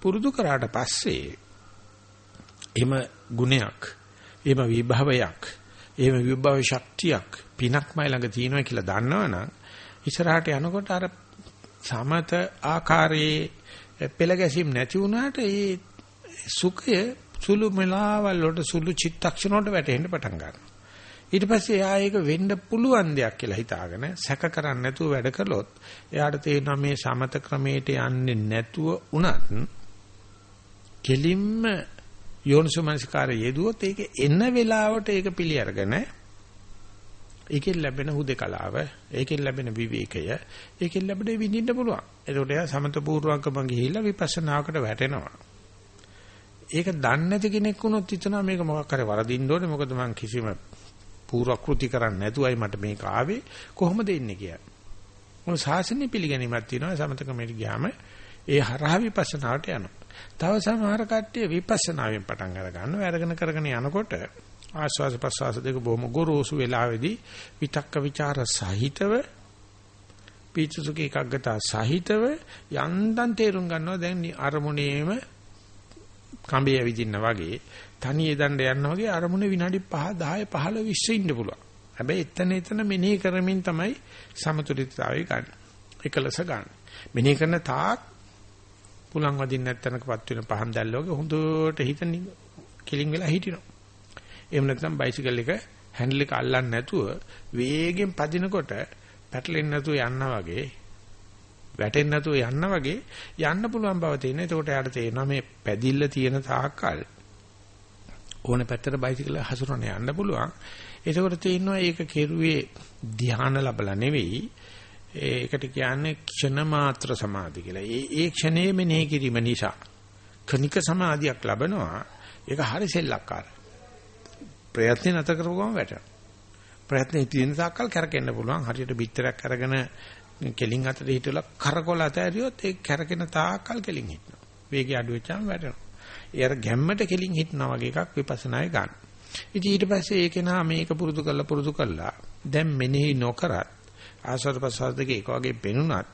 පුරුදු කරාට පස්සේ එහෙම ගුණයක් එහෙම විභවයක් එහෙම විභව ශක්තියක් පිනක්මයි ළඟ තියෙනවා කියලා දන්නවනම් ඉස්සරහට යනකොට අර සමත ආකාරයේ පෙළ ගැසීම් නැති වුණාට ඒ සුඛය සුළු මලාවල් වලට සුළු චිත්තක්ෂණ වලට වැටෙන්න පටන් ගන්නවා. ඊට පස්සේ එයා ඒක වෙන්න පුළුවන් දෙයක් කියලා හිතාගෙන සැක කරන්නේ නැතුව වැඩ කළොත් එයාට තේරෙනවා මේ සමත ක්‍රමයට යන්නේ නැතුව උනත් කෙලින්ම යෝනිසෝමනසිකාරය යෙදුවොත් ඒක එන වෙලාවට ඒක පිළි අරගෙන ඒකෙන් ලැබෙන හුදකලාව, ඒකෙන් ලැබෙන විවේකය, ඒකෙන් ලැබෙන විඳින්න පුළුවන්. එතකොට එයා සමත පූර්වංගම ගිහිල්ලා විපස්සනාකට වැටෙනවා. ඒක දන්නේ නැති කෙනෙක් වුණොත් හිතනවා මේක මොකක් හරි වරදින්න ඕනේ. මොකද මං කිසිම පූර්වක්‍ෘති කරන්නේ නැතුවයි මට මේක ආවේ. කොහොමද එන්නේ කියලා. මොන සාසනෙ පිළිගැනීමක් තියෙනවා සමතකමෙට ගියාම ඒ හරහා විපස්සනාවට යනවා. තව සමහර කට්ටිය විපස්සනාවෙන් පටන් අර ගන්නවා. අරගෙන කරගෙන යනකොට ආස්වාද ප්‍රසවාස දෙක බොහොම ගොරෝසු වෙලාවේදී විතක්ක ਵਿਚාර සහිතව පීචසුක එකග්ගතා සහිතව යන්තම් තේරුම් ගන්නවා දැන් අරමුණේම කඹේ ඇවිදින්න වගේ තනියේ දණ්ඩ යනවා වගේ අරමුණ විනාඩි 5 10 15 20 ඉන්න පුළුවන්. හැබැයි එතන එතන මෙනෙහි කරමින් තමයි සමතුලිතතාවය ගන්න. එකලස ගන්න. මෙනෙහි කරන තාක් පුලං වදින්න නැත්නම්කපත් වෙන පහන් දැල්ල වගේ හොඳට හිත කිලින් වෙලා හිටිනවා. එහෙම නැත්නම් බයිසිකල් එක හැන්ඩල් එක අල්ලන්නේ නැතුව වේගෙන් පදිනකොට පැටලෙන්නේ නැතුව යනවා වගේ වැටෙන්නේ නැතුව යනවා වගේ යන්න පුළුවන් බව තියෙන. එතකොට යාට තේරෙනවා මේ පැදිල්ල තියෙන තාක්කල් ඕන පැත්තට බයිසිකල් හසුරන යන්න පුළුවන්. එතකොට තේරෙනවා ඒක කෙරුවේ ධ්‍යාන ලැබලා නෙවෙයි. ඒකට කියන්නේ ක්ෂණ මාත්‍ර සමාධි කියලා. ඒ ඒ ක්ෂණයේ මෙනෙහි කිරීම නිසා කනික සමාධියක් ලැබෙනවා. ඒක හරි සෙල්ලක්කාරයි. ප්‍රයත්නේ නැතර කරපුවම වැටෙනවා. ප්‍රයත්නේ තියෙන තාක්කල් කරකෙන්න පුළුවන්. හරියට බිත්තරයක් අරගෙන කෙලින් අතට හිටවලා කරකොල අතහැරියොත් ඒ කරකෙන තාක්කල් කෙලින් හිටනවා. වේගය අඩු වෙච්චාම වැටෙනවා. ඒ අර ගැම්මට කෙලින් හිටනවා වගේ එකක් විපස්සනායේ ගන්න. ඉතින් ඊට පස්සේ ඒක නා මේක පුරුදු කරලා පුරුදු කරලා දැන් මෙනෙහි නොකරත් ආස්වාද ප්‍රසවාස දෙක එක වගේ පෙනුනත්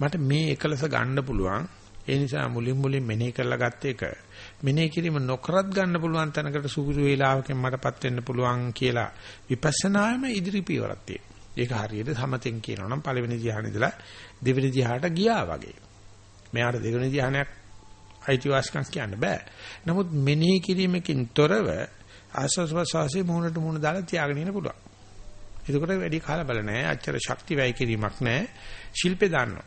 මට මේ එකලස ගන්න පුළුවන් ඒ නිසා මුලින් මුලින් මෙනෙහි කරලා ගත්ත එක මෙනෙහි කිරීම නොකරත් ගන්න පුළුවන් තැනකට සුගුරු වේලාවකින් මටපත් වෙන්න පුළුවන් කියලා විපස්සනායම ඉදිරි පියවරක් තියෙනවා. ඒක හරියට සමතෙන් කියනවා නම් පළවෙනි ධ්‍යානෙ ඉඳලා දෙවෙනි ධ්‍යානට ගියා වගේ. මෙයාට දෙවෙනි ධ්‍යානයක් අයිතිවාසිකම් කියන්න බෑ. නමුත් මෙනෙහි කිරීමකින් තොරව ආස්වාස්වාසයේ මූණට මූණ දාලා තියාගෙන ඉන්න පුළුවන්. එතකොට වැඩි කාල බල නැහැ. අච්චර ශක්ති වැය කිරීමක් නැහැ. ශිල්පේ දාන්නවා.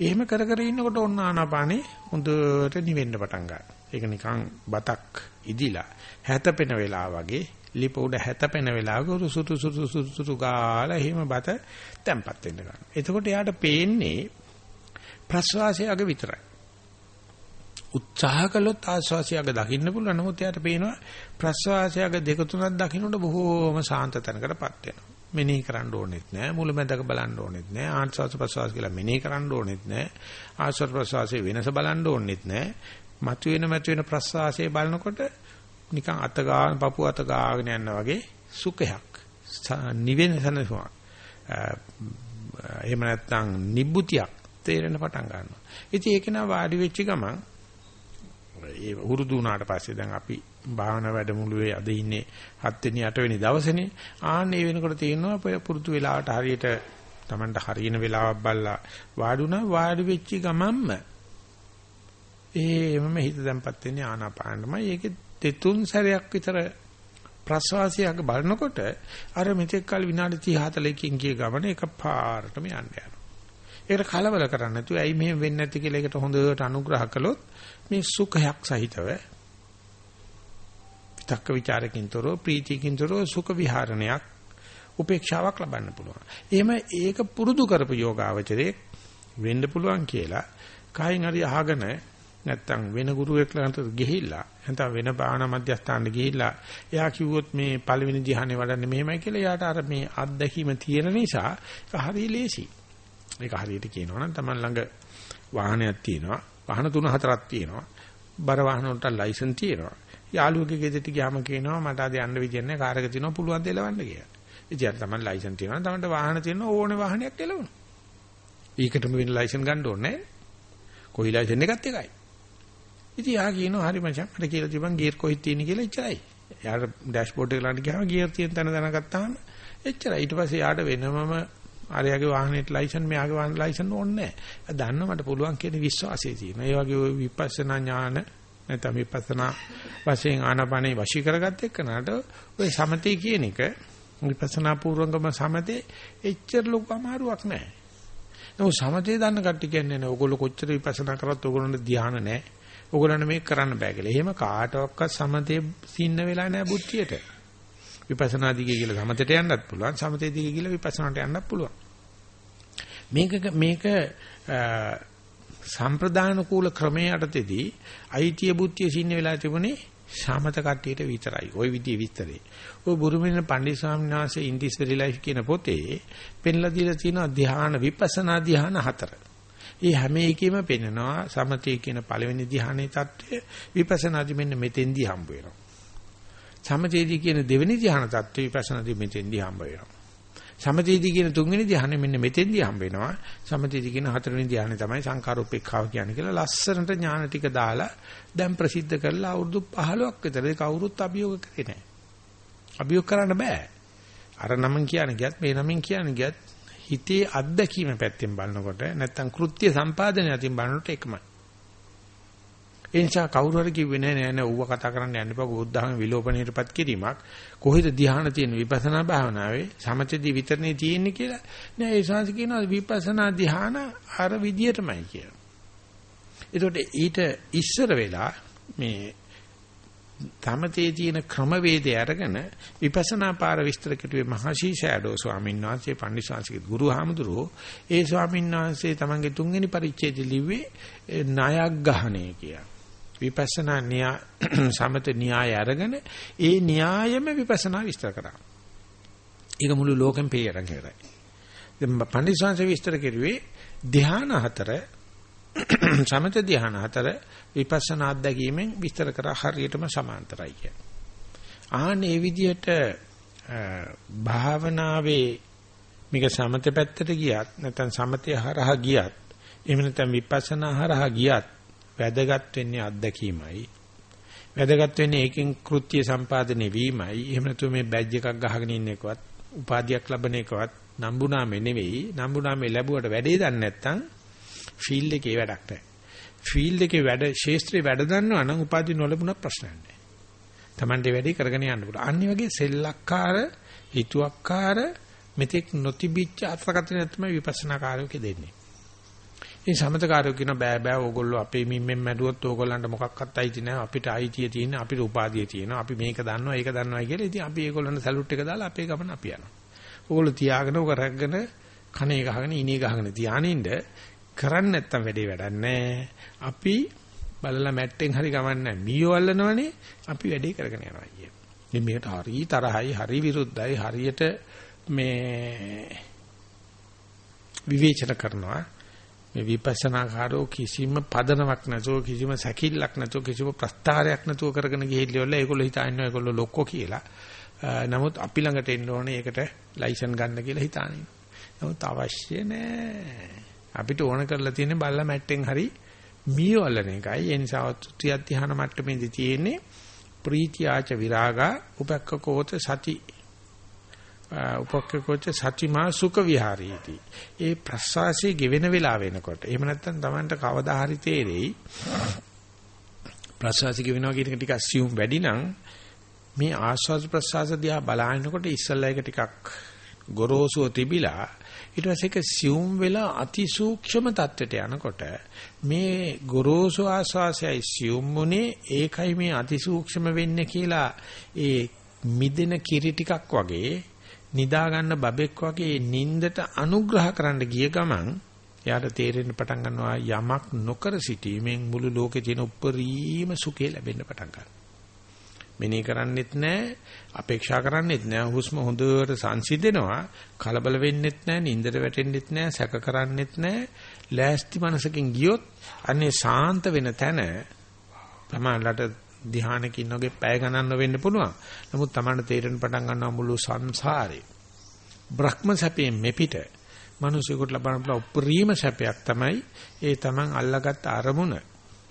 එහෙම කර කර ඉන්නකොට ඔන්න ආනාපානේ හොඳට නිවෙන්න පටන් ගන්නවා. ඒක නිකන් බතක් ඉදිලා හැතපෙන වෙලාව වගේ ලිප උඩ හැතපෙන වෙලාවක සුතු සුතු සුතු සුතු ගාලා එහෙම බත තැම්පත් වෙන්න ගන්නවා. එතකොට යාට පේන්නේ ප්‍රස්වාසයක විතරයි. උත්සාහ කළොත් ආස්වාසයක දකින්න පුළුවන්. නමුත් යාට පේනවා ප්‍රස්වාසයක දෙක තුනක් දකින්නට බොහෝම සාන්ත තැනකටපත් වෙනවා. මෙනෙහි කරන්න ඕනෙත් නෑ මුලමැදක බලන්න ඕනෙත් නෑ ආස්වාස ප්‍රසවාස කියලා මෙනෙහි කරන්න ඕනෙත් නෑ ආස්වාස ප්‍රසවාසයේ වෙනස බලන්න ඕනෙත් නෑ මතුවෙන මතුවෙන ප්‍රසවාසයේ බලනකොට නිකන් අත ගාන පපුව අත ගාගෙන යනවා වගේ සුඛයක්. නිවෙන සනසුවක් එහෙම නැත්නම් නිබ්බුතියක් තේරෙන පටන් ගන්නවා. ඉතින් ඒක නා වාඩි වෙච්ච ගමන් ඒ හුරුදු වුණාට පස්සේ දැන් අපි භාවනා වැඩමුළුවේ අද ඉන්නේ 7 වෙනි 8 වෙනි දවසේනේ. ආන්නේ වෙනකොට තියෙනවා පුරුදු වෙලාවට හරියට Tamanට හරියන වෙලාවක් බලලා වාඩුණා වාඩි වෙච්ච ගමන්ම ඒමම හිත දැම්පත් වෙන්නේ ආනාපානමයි ඒකේ දෙතුන් සැරයක් විතර ප්‍රසවාසයක බලනකොට අර මෙතෙක් කල විනාඩි 30 40කින් ගිය ගමන එකපාරටම යන්න යනවා. ඒකට කලබල කරන්නේ නැතුව ඇයි මෙහෙම වෙන්නේ නැති කියලා ඒකට හොඳට අනුග්‍රහ කළොත් මේ සුඛයක් සහිතව විතක්ක ਵਿਚාරකින් තොරව ප්‍රීතියකින් තොරව සුඛ විහරණයක් උපේක්ෂාවක් ලබන්න පුළුවන්. එහෙම ඒක පුරුදු කරපු යෝගාවචරයේ වෙන්න පුළුවන් කියලා කයින් හරි අහගෙන නැත්තම් වෙන ගුරුවෙක් ළඟට ගිහිල්ලා නැත්නම් වෙන භාවනා මධ්‍යස්ථානට ගිහිල්ලා එයා කිව්වොත් මේ පළවෙනි ධ්‍යානෙ වඩන්නේ මෙහෙමයි කියලා එයාට අර මේ අත්දැකීම තියෙන නිසා ඒක හරිය ලේසි. ඒක හරියට කියනවා නම් Taman ළඟ වාහනයක් තියෙනවා. වාහන තුන හතරක් තියෙනවා. බර වාහන වලට ලයිසන් තියෙනවා. යාළුවගේ ගෙදරට ගියාම කියනවා මට අද යන්න විදියක් නැහැ කාර් එක තියෙනවා පුළුවන් ද එලවන්න කියලා. ඉතින් අර Taman ලයිසන් තියෙනවා. Tamanට වාහන තියෙනවා ඕනේ වාහනයක් එලවන්න. ඊකටම වෙන ලයිසන් ගන්න ඕනේ නැහැ. කොයි ලයිසන් එකත් එකයි. ඉතින් යා කියනවා හරි මචං මට කියලා තිබන් ගියර් කොහෙද තියෙන්නේ කියලා එච්චරයි. යාට ඩෑෂ්බෝඩ් එක ළඟට ගියාම ගියර් තියෙන තැන දැනගත්තාම එච්චරයි. ඊට පස්සේ යාට වෙනමම ආරයාගේ වාහනේට ලයිසන් මෙයාගේ වාහන ලයිසන් ඕනේ නැහැ. දන්න මට පුළුවන් කියන විශ්වාසය තියෙනවා. ඒ වගේ විපස්සනා ඥාන නැත්නම් විපස්සනා වශයෙන් ආනාපානේ වශී කරගත්ත එක්කනට ඔය සමතේ කියන එක විපස්සනා පූර්වංගම සමතේ එච්චර ලොකු අමාරුවක් නැහැ. නමුත් සමතේ දන්න කට්ටිය කියන්නේ නේ ඔයගොල්ලෝ කොච්චර විපස්සනා කරත් ඔයගොල්ලන්ට ධ්‍යාන නැහැ. ඕගොල්ලන්ට මේක කරන්න බෑ කියලා. එහෙම කාටවත් සමතේ සින්න වෙලා නැහැ බුද්ධියට. විපස්සනා දිගේ කියලා සමතේට යන්නත් පුළුවන්. සමතේ දිගේ කියලා විපස්සනාට යන්නත් පුළුවන්. මේක මේක සම්ප්‍රදාන කූල ක්‍රමයේ යටතේදී අයිතිය බුද්ධිය සින්න වෙලා තිබුණේ සමත කට්ටියට විතරයි. ওই විදිහේ විස්තරේ. ඔය බුරුමින පණ්ඩිත ස්වාමීන් වහන්සේ ඉන්දිස් වෙරි ලයිෆ් කියන පොතේ පෙන්ලා දීලා තියෙනවා ධ්‍යාන විපස්සනා ධ්‍යාන හතර. ඒ හැම එකෙම පෙන්නනවා සමතේ කියන පළවෙනි ධ්‍යානයේ தත්ත්වය විපස්සනාදි මෙන්න මෙතෙන්දී හම්බ වෙනවා. සමතේදී කියන දෙවෙනි ධ්‍යාන தත්ත්වය විපස්සනාදි මෙතෙන්දී හම්බ වෙනවා. සමතේදී කියන තුන්වෙනි ධ්‍යානෙ මෙන්න මෙතෙන්දී හම්බ වෙනවා. සමතේදී කියන හතරවෙනි ධ්‍යානෙ තමයි සංකාරෝපේක්ඛාව කියන්නේ කියලා ලස්සනට ඥාන ටික දාලා දැන් ප්‍රසිද්ධ කරලා අවුරුදු 15ක් විතර ඒක කවුරුත් අභියෝග කරේ නැහැ. අභියෝග කරන්න බෑ. අර නමෙන් කියන්නේ ගියත් මේ නමෙන් කියන්නේ ගියත් හිතේ අත්දැකීම පැත්තෙන් බලනකොට නැත්තම් කෘත්‍ය සම්පාදනය අතින් බලනකොට එකමයි. ඒ නිසා කවුරු හරි කිව්වේ නෑ නෑ නෑ ඌව කතා කරන්න යන්න එපා බුද්ධහම විලෝපණයටපත් කිරීමක් කොහෙද ධ්‍යාන තියෙන විපස්සනා භාවනාවේ සමථදී විතරනේ තියෙන්නේ කියලා නෑ ඒ ශාන්ති කියනවා විපස්සනා ධ්‍යාන අර විදියටමයි කියලා. ඒකට ඊට ඉස්සර වෙලා මේ තමතේ තියෙන ක්‍රමවේදය අරගෙන විපස්සනා පාර විස්තර කෙටුවේ මහසී ෂැඩෝ ස්වාමීන් වහන්සේ පණ්ඩිතාංශික ගුරු හාමුදුරුවෝ ඒ ස්වාමීන් වහන්සේ තමන්ගේ තුන්වෙනි පරිච්ඡේදය ලිව්වේ ණයක් ගහණය කියලා. විපස්සනා න්‍යා සමත න්‍යාය අරගෙන ඒ න්‍යායෙම විපස්සනා විස්තර කරා. ඒක මුළු ලෝකෙම පේරන් කරයි. දැන් පඬිස්සංශ විස්තර කෙරුවේ ධ්‍යාන හතර සමත ධ්‍යාන හතර විපස්සනා අධ්‍යක්ීමෙන් විස්තර කරා හරියටම සමාන්තරයි කියන්නේ. ආන්නේ මේ විදිහට භාවනාවේ මේක සමත පැත්තට ගියත් නැත්නම් සමතය හරහා ගියත් එහෙම නැත්නම් විපස්සනා හරහා ගියත් වැදගත් වෙන්නේ අත්දැකීමයි. වැදගත් වෙන්නේ ඒකෙන් කෘත්‍ය සම්පාදනය වීමයි. එහෙම නැතුව මේ බැජ් එකක් ගහගෙන ඉන්න එකවත්, උපාධියක් ලබන එකවත් නම්බුනාමේ නෙවෙයි. නම්බුනාමේ ලැබුවට වැඩේ දන්නේ නැත්නම් ෆීල්ඩ් එකේ වැඩක් නැහැ. ෆීල්ඩ් එකේ වැඩ ශේෂ්ත්‍රේ වැඩ දන්නවා නම් උපාධි නොලැබුණත් ප්‍රශ්නයක් නැහැ. Tamante වැඩි කරගෙන යන්න පුළුවන්. අනිත් වගේ සෙල්ලක්කාර, හිතුවක්කාර මෙතෙක් නොතිබිච්ච අර්ථකථනය තමයි විපස්සනා කාර්යෝකේ දෙන්නේ. ඉතින් සමතකාරයෝ කියන බෑ බෑ ඕගොල්ලෝ අපේ මිම්මෙන් මැඩුවොත් ඕගොල්ලන්ට මොකක්වත් අයිති නැහැ අපිට අයිතිය තියෙන අපිට උපාධිය තියෙනවා අපි මේක දන්නවා ඒක දන්නවායි කියලා ඉතින් අපි ඒගොල්ලන්ට සැලුට් එක දාලා අපේ ගමන අපි යනවා ඕගොල්ලෝ තියාගෙන ඕක රැගෙන කණේ ගහගෙන ඉනේ ගහගෙන තියානින්ද කරන්නේ නැත්තම් වැඩේ වැඩක් අපි බලලා මැට්ටෙන් හරි ගමන්නේ මීයෝ අල්ලනවනේ අපි වැඩේ කරගෙන යනවා කිය. ඉතින් මේකට හරි තරහයි හරි විරුද්ධයි හරියට මේ විවේචන කරනවා මේ විපස්සනාකාරෝ කිසිම පදනමක් නැතුව කිසිම සැකිල්ලක් නැතුව කිසිම ප්‍රස්තාරයක් නැතුව කරගෙන ගිහිල්ලා ඒගොල්ලෝ හිතාන්නේ ඒගොල්ලෝ ලොක්කෝ කියලා. නමුත් අපි ළඟට එන්න ඕනේ ඒකට ලයිසන් ගන්න කියලා හිතානේ. නමුත් අවශ්‍ය නැහැ. අපිට ඕන කරලා තියෙන්නේ බල්ලා මැට්ටෙන් හරි මීවලන එකයි. ඒ නිසා තුතිය ධ්‍යාන මට්ටමේදී තියෙන්නේ ප්‍රීතියාච විරාගා උපක්කකෝත සති උපක්කකොච්ච සතිමා සුඛ විහාරීති. ඒ ප්‍රසවාසයේ ගෙවෙන වෙලාව වෙනකොට එහෙම නැත්නම් Tamanට කවදා හරි තේරෙයි ප්‍රසවාසය ගෙවෙනවා කියන එක ටිකක් assume වැඩි නම් මේ ආස්වාද ප්‍රසවාස දිහා බලනකොට ඉස්සල්ලා එක ටිකක් ගොරෝසුව තිබිලා ඊට පස්සේ ඒක සියුම් වෙලා අතිසූක්ෂම தත්වෙට යනකොට මේ ගොරෝසු ආස්වාසයයි සියුම්ුනේ ඒකයි මේ අතිසූක්ෂම වෙන්නේ කියලා ඒ මිදෙන කිරි ටිකක් වගේ නිදා ගන්න බබෙක් වගේ නින්දට අනුග්‍රහ කරන්න ගිය ගමන් එයාට තේරෙන්න පටන් ගන්නවා යමක් නොකර සිටීමෙන් මුළු ලෝකේ තියෙන උප්පරීම සුඛය ලැබෙන්න පටන් ගන්නවා. මෙනේ කරන්නෙත් නැහැ, අපේක්ෂා කරන්නෙත් නැහැ. හුස්ම හොඳට සංසිඳෙනවා. කලබල වෙන්නෙත් නැහැ, නින්දට වැටෙන්නෙත් නැහැ, සැක කරන්නෙත් නැහැ. ලෑස්ති මනසකින් ගියොත් අනේ සාන්ත වෙන තැන තමයිලට ධ්‍යානකින් වගේ පැය ගණන් වෙන්න පුළුවන්. නමුත් Tamanට තේරෙන පටන් ගන්නවා මුළු සංසාරේ. බ්‍රහ්ම සැපේ මෙපිට මිනිසෙකුට ලබන බල උපරිම සැපයක් තමයි ඒ Taman අල්ලගත් අරමුණ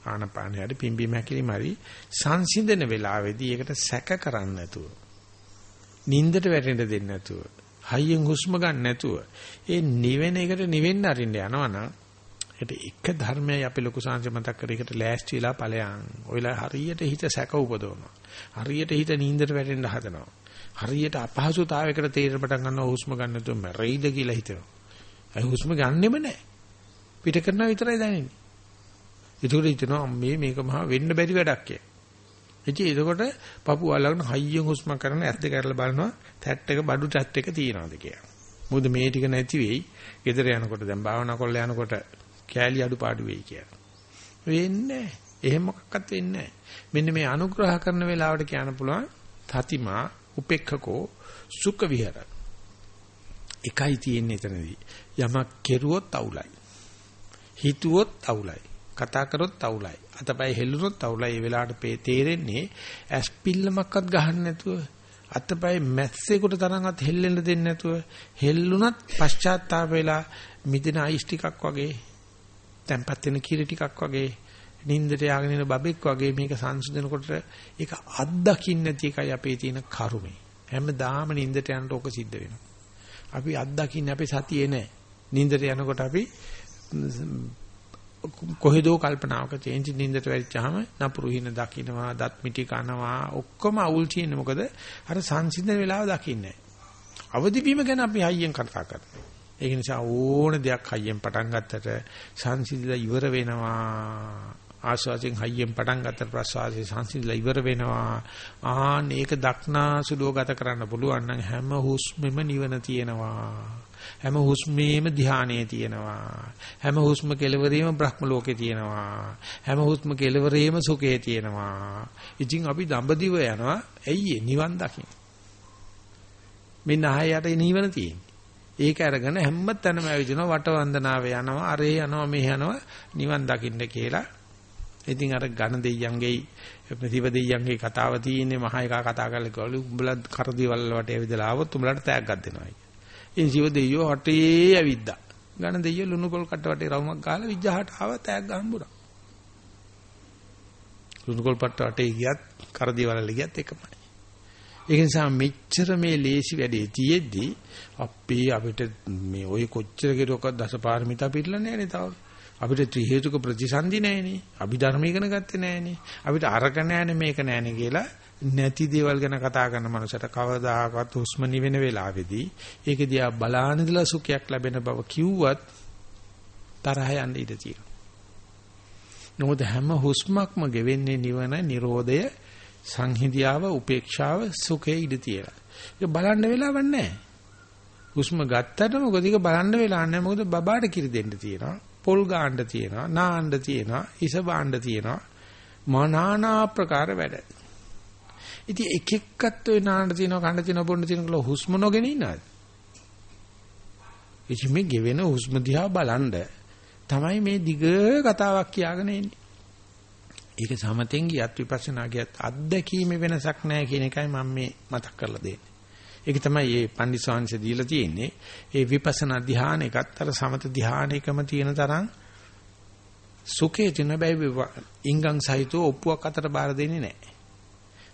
ආනපානය හරි පිම්බීම හැකිලිම හරි සංසිඳන වෙලාවේදී ඒකට සැක කරන්නේ නැතුව නින්දට වැටෙන්න දෙන්නේ නැතුව හයියෙන් හුස්ම ගන්න නැතුව ඒ නිවෙන එකට නිවෙන්න අරින්න යනවනම් ඒකට එක ධර්මයයි අපි ලොකු සංජ මතක් කර එකට ලෑස්ති වෙලා ඵලයන්. ඔයලා හරියට හිත සැක උපදවනවා. හරියට හිත නින්දට වැටෙන්න හදනවා. හරියට අපහසුතාවයකට තීරණ පටන් ගන්නවා හුස්ම ගන්න තු මැරෙයිද කියලා හිතනවා. ඒ හුස්ම ගන්නෙම නැහැ. පිට කරනවා විතරයි දැනෙන්නේ. ඒකට හිතනවා මේ මේක මහා වෙන්න බැරි වැඩක් කියලා. ඉතින් එතකොට පපුව අල්ලගෙන හයියෙන් හුස්ම කරන ඇස් දෙක අරලා බලනවා තැට් එක බඩු තැට් එක තියනවාද කියලා. මොකද මේ ටික නැති වෙයි. ගෙදර යනකොට දැන් භාවනා කරලා යනකොට කෑලි අඩුපාඩු වෙයි කියලා. වෙන්නේ එහෙම මොකක්වත් වෙන්නේ මෙන්න මේ අනුග්‍රහ කරන වෙලාවට කියන්න පුළුවන් තතිමා උපේක්ඛකෝ සුඛ විහර. එකයි තියෙන්නේ එතනදී. යමක් කෙරුවොත් අවුලයි. හිතුවොත් අවුලයි. කතා කරොත් අවුලයි. අතපය හෙල්ලුනොත් අවුලයි. ඒ වෙලාවට තේරෙන්නේ ඇස් පිල්ලමක්වත් ගහන්න නැතුව අතපය මැස්සෙකුට තරම්වත් හෙල්ලෙන්න දෙන්නේ නැතුව හෙල්ලුනත් පශ්චාත්තාප වෙලා මිදෙන අයිස් ටිකක් වගේ තැම්පත් වෙන කිරි ටිකක් වගේ නින්දට යාගෙන ඉන බබෙක් වගේ මේක සංසුදනකොට ඒක අත්දකින්න නැති එකයි අපේ තියෙන කරුමේ හැමදාම නින්දට යනකොට ඕක සිද්ධ වෙනවා අපි අත්දකින්නේ අපේ සතියේ නැහැ නින්දට යනකොට අපි කොහෙදෝ කල්පනාවක චේන්ජ් නින්දට වැරිච්චාම නපුරු හින දකින්නවා දත් මිටි කනවා ඔක්කොම අවුල් තියෙන්නේ මොකද? අර සංසිඳන වෙලාව දකින්නේ අවදි වීම ගැන අපි හයියෙන් කතා කරනවා. ඒක නිසා ඕන දෙයක් හයියෙන් පටන් ගත්තට සංසිඳලා ඉවර වෙනවා. ආස්වාසයෙන් හයියෙන් පටන් ගත්තට ප්‍රසවාසයෙන් සංසිඳලා ඉවර වෙනවා. ආන් ඒක දක්නා සුලුව ගත කරන්න පුළුවන් නම් හැම හුස්මෙම නිවන තියෙනවා. හැම හුස්මේම ධානයේ තියෙනවා. හැම හුස්ම කෙලවරීම බ්‍රහ්ම ලෝකේ තියෙනවා. හැම හුස්ම කෙලවරීම සුඛේ තියෙනවා. ඉතින් අපි දඹදිව යනවා. ඇයි නිවන් දකින්න. මෙන්න ආයයට නිවන තියෙන්නේ. ඒක අරගෙන හැම තැනම ඇවිදිනවා වට වන්දනාව යනවා අරේ යනවා මෙහෙ යනවා නිවන් දකින්න කියලා. ඉතින් අර ඝන දෙයියන්ගේ ප්‍රතිව දෙයියන්ගේ කතාව තියෙන්නේ මහා එකා කතා කරලා කිව්වලු උඹලා කරදිවල් වලට ඇවිදලා ආවොත් උඹලට තෑග්ගක් දෙනවා. ඉතින් සිව දෙයියෝ හටේ ඇවිද්දා. ගණ දෙයියෝ ලුණු පොල් කට වටේ රවුමක් ගහලා විජහට ආව තෑග්ග හම්බුණා. ලුණු පොල් පට්ට වටේ ගියත් කරදිවලල ගියත් එකමයි. ඒක නිසා මෙච්චර මේ ලේසි වැඩේ තියෙද්දි අපි අපිට මේ ওই කොච්චර කෙරුවක්වත් දසපාරමිතා පිළිලා නැහැනේ තව. අපිට ත්‍රි හේතුක ප්‍රතිසන්දි නැහැනේ. අභිධර්ම ඉගෙන ගත්තේ නැහැනේ. අපිට අරක නැහැනේ මේක නැහැනේ කියලා නැති දේවල් ගැන කතා කරන මනුස්සයට කවදාකවත් හුස්ම නිවෙන වෙලාවේදී ඒක දිහා බලාන ඉඳලා සුඛයක් ලැබෙන බව කිව්වත් තරහ යන්න ඉඩ තියෙනවා. නමුත් හැම හුස්මක්ම ගෙවෙන්නේ නිවන, Nirodhaය, සංහිඳියාව, උපේක්ෂාව, සුඛේ ඉඩ තියලා. ඒක බලන්න වෙලාවක් නැහැ. හුස්ම ගත්තට මොකද ඒක බලන්න වෙලාවක් නැහැ. මොකද බබාට කිරි දෙන්න තියෙනවා. පොල් ගාන්න තියෙනවා, නාන්න තියෙනවා, ඉස බාන්න තියෙනවා. මනානා ප්‍රකාර වැඩ. ඉතින් එක එක්කත් ඔය නාන්න තියෙනවා කන්න තියෙනවා බොන්න තියෙනවා කියලා හුස්ම නොගෙන ඉන්නවද? ඉතින් මේ ගෙවෙන හුස්ම දිහා බලන්න තමයි මේ දිග කතාවක් කියාගෙන ඉන්නේ. ඒක සමතෙන් ගියත් විපස්සනා ගියත් අත්දැකීමේ වෙනසක් නැහැ කියන එකයි මම මේ මතක් කරලා දෙන්නේ. ඒක තමයි මේ පන්දිස්වාංශය දීලා තියෙන්නේ. ඒ විපස්සනා ධ්‍යානයකත් අර සමත ධ්‍යානයකම තියෙන තරම් සුඛේ තින බයි ඉංගං සහිතව ඔප්පුවක් අතර බාර දෙන්නේ නැහැ.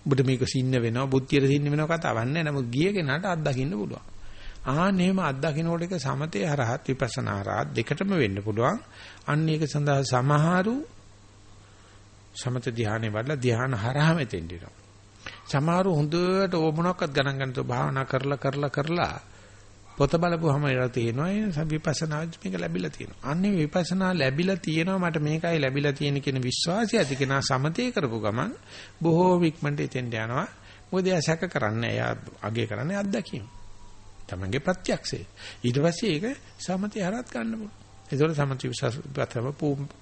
ඔබට මේක සින්න වෙනවා බුද්ධියට සින්න වෙනවා කතාවක් නැහැ. නමුත් ගිය කෙනාට අත්දකින්න පුළුවන්. ආන්න එහෙම අත්දකින්නකොට ඒක සමතේ හරහත් විපස්සනා හරහත් දෙකටම වෙන්න පුළුවන්. අන්න ඒක සඳහා සමහරු සමත ධානයේ වඩලා ධාන හරහා මෙතෙන්ට එනවා. සමහරු හොඳට ඕමනක්වත් ගණන් ගන්නතෝ භාවනා කරලා කරලා කරලා පොත බලපුවම ඒලා තියෙනවා ඒ විපස්සනා මේක ලැබිලා තියෙනවා. අන්නේ විපස්සනා ලැබිලා තියෙනවා මට මේකයි ලැබිලා තියෙන කියන විශ්වාසය ඇති කෙනා සමතේ කරපු ගමන් බොහෝ වික්මන්ට එතෙන්ට යනවා. මොකද එයා සැක කරන්නේ එයා අගේ කරන්නේ අත්දැකීම. තමන්ගේ ප්‍රත්‍යක්ෂය. ඊට පස්සේ ඒක සමතේ හරහත් ගන්න පුළුවන්. ඒතකොට සමථ විපස්සම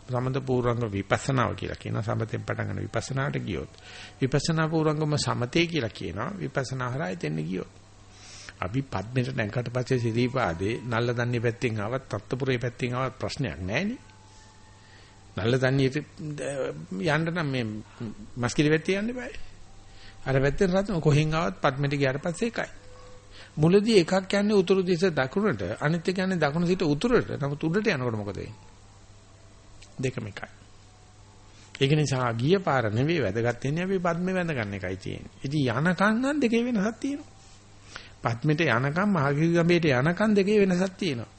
සමත පූර්වංග විපස්සනාව කියලා කියනවා. සමතෙන් පටන් ගන්න විපස්සනාට ගියොත්. විපස්සනා පූර්වංගම සමතේ කියලා කියනවා. විපස්සනා හරහා එතෙන් ගියොත්. අපි පද්මෙට නැගකට පස්සේ සිරීපාදේ නල්ල දන්නේ පැත්තෙන් ආවත් තත්ත්වපුරේ පැත්තෙන් ආවත් ප්‍රශ්නයක් නැහැ නල්ල දන්නේ යන්න නම් මේ මස්කිලි පැත්තේ යන්න බෑ. අර පැත්තෙන් රත් කොහෙන් ආවත් පද්මෙට ගියාට පස්සේ එකයි. මුලදී එකක් යන්නේ උතුරු දිශ දකුණට අනිත් එක යන්නේ දකුණු සිට උතුරට. නමුත් උඩට යනකොට මොකද වෙන්නේ? දෙකම එකයි. ඒක නිසා ගිය පාර නෙවෙයි වැදගත් වෙන්නේ අපි පද්මේ වැඳ ගන්න එකයි තියෙන්නේ. ඉතින් යනකන් නම් දෙකේ වෙනසක් තියෙනවා. පත්මෙට යනකම් මහගිරිගඹේට යනකම් දෙකේ වෙනසක් තියෙනවා.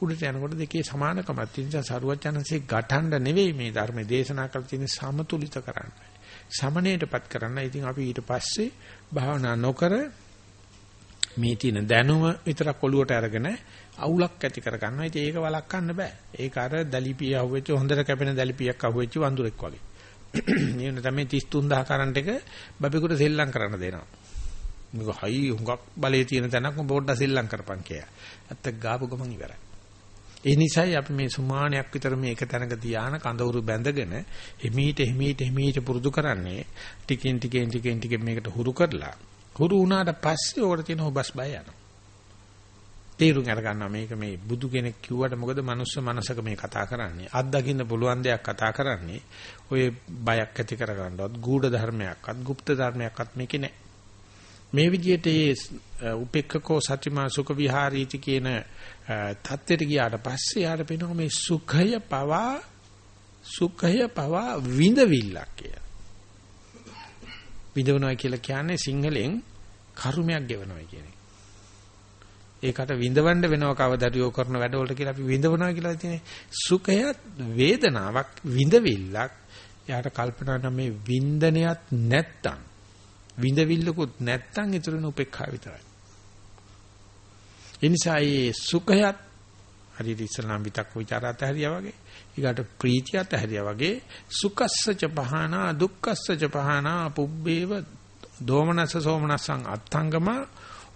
උඩට යනකොට දෙකේ සමානකමක් තියෙන නිසා සරුවචනන්සේ ගටහඬ නෙවෙයි මේ ධර්ම දේශනා කළ තියෙන සමතුලිත කරන්න. සමණයටපත් කරන්න. ඉතින් අපි ඊට පස්සේ භාවනා නොකර මේ තියෙන දැනුම විතරක් ඔලුවට අරගෙන අවුලක් ඇති කර ගන්නවා. ඉතින් ඒක වළක්වන්න බෑ. ඒක අර දලිපිය අහුවෙච්ච හොඳට කැපෙන දලිපියක් අහුවෙච්ච වඳුරෙක් වගේ. නියන තමයි 33000 කරන්ට් එක බබෙකුට සෙල්ලම් කරන්න දෙනවා. මේක හයි හුඟක් බලේ තියෙන තැනක් ඔබ පොඩ්ඩක් සෙල්ලම් කරපන් කියලා. ඇත්ත ගාපු ගමන් ඉවරයි. ඒ නිසායි අපි මේ සුමානයක් විතර මේ එක තැනක තියාන කඳවුරු බැඳගෙන එමීට එමීට එමීට පුරුදු කරන්නේ ටිකෙන් ටිකෙන් ටිකෙන් ටිකෙන් මේකට හුරු කරලා හුරු වුණාට පස්සේ ඕකට තියෙන හොබස් බය යනවා. තේරුම් අරගන්නවා මේක මේ බුදු කෙනෙක් කිව්වට මොකද මනුස්ස මනසක මේ කතා කරන්නේ අත්දකින්න පුළුවන් දෙයක් කතා කරන්නේ ඔය බයක් ඇති කරගන්නවත් ගූඪ ධර්මයක්වත් গুপ্ত ධර්මයක්වත් මේකේ නැහැ මේ විදිහට ඒ උපේක්ඛකෝ සත්‍යමා සුඛ විහාරීති කියන தත්ත්වයට ගියාට පස්සේ යාට පේනවා මේ සුඛය පවා සුඛය පවා විඳවිල්ලක් කියලා. විඳවනවා කියලා කියන්නේ සිංහලෙන් කර්මයක් ගෙවනවා කියන එක. ඒකට විඳවන්න වෙනව කවදරියෝ කරන වැඩවලට කියලා අපි විඳවනවා කියලා තියෙන්නේ සුඛයත් වේදනාවක් විඳවිල්ලක් යාට කල්පනා නම් මේ වින්දනයත් නැත්තම් විඳවිල්ලකුත් නැත්තම් ඊතර වෙන උපේක්ඛා විතරයි. ඒ නිසා මේ සුඛයත් හරියට ඉස්ලාම් විතක්ක ਵਿਚාර අතහැරියා වගේ ඊගාට ප්‍රීතිය අතහැරියා වගේ සුකස්සච පහනා දුක්කස්සච පහනා පුබ්බේව දෝමනස සෝමනසං අත්තංගම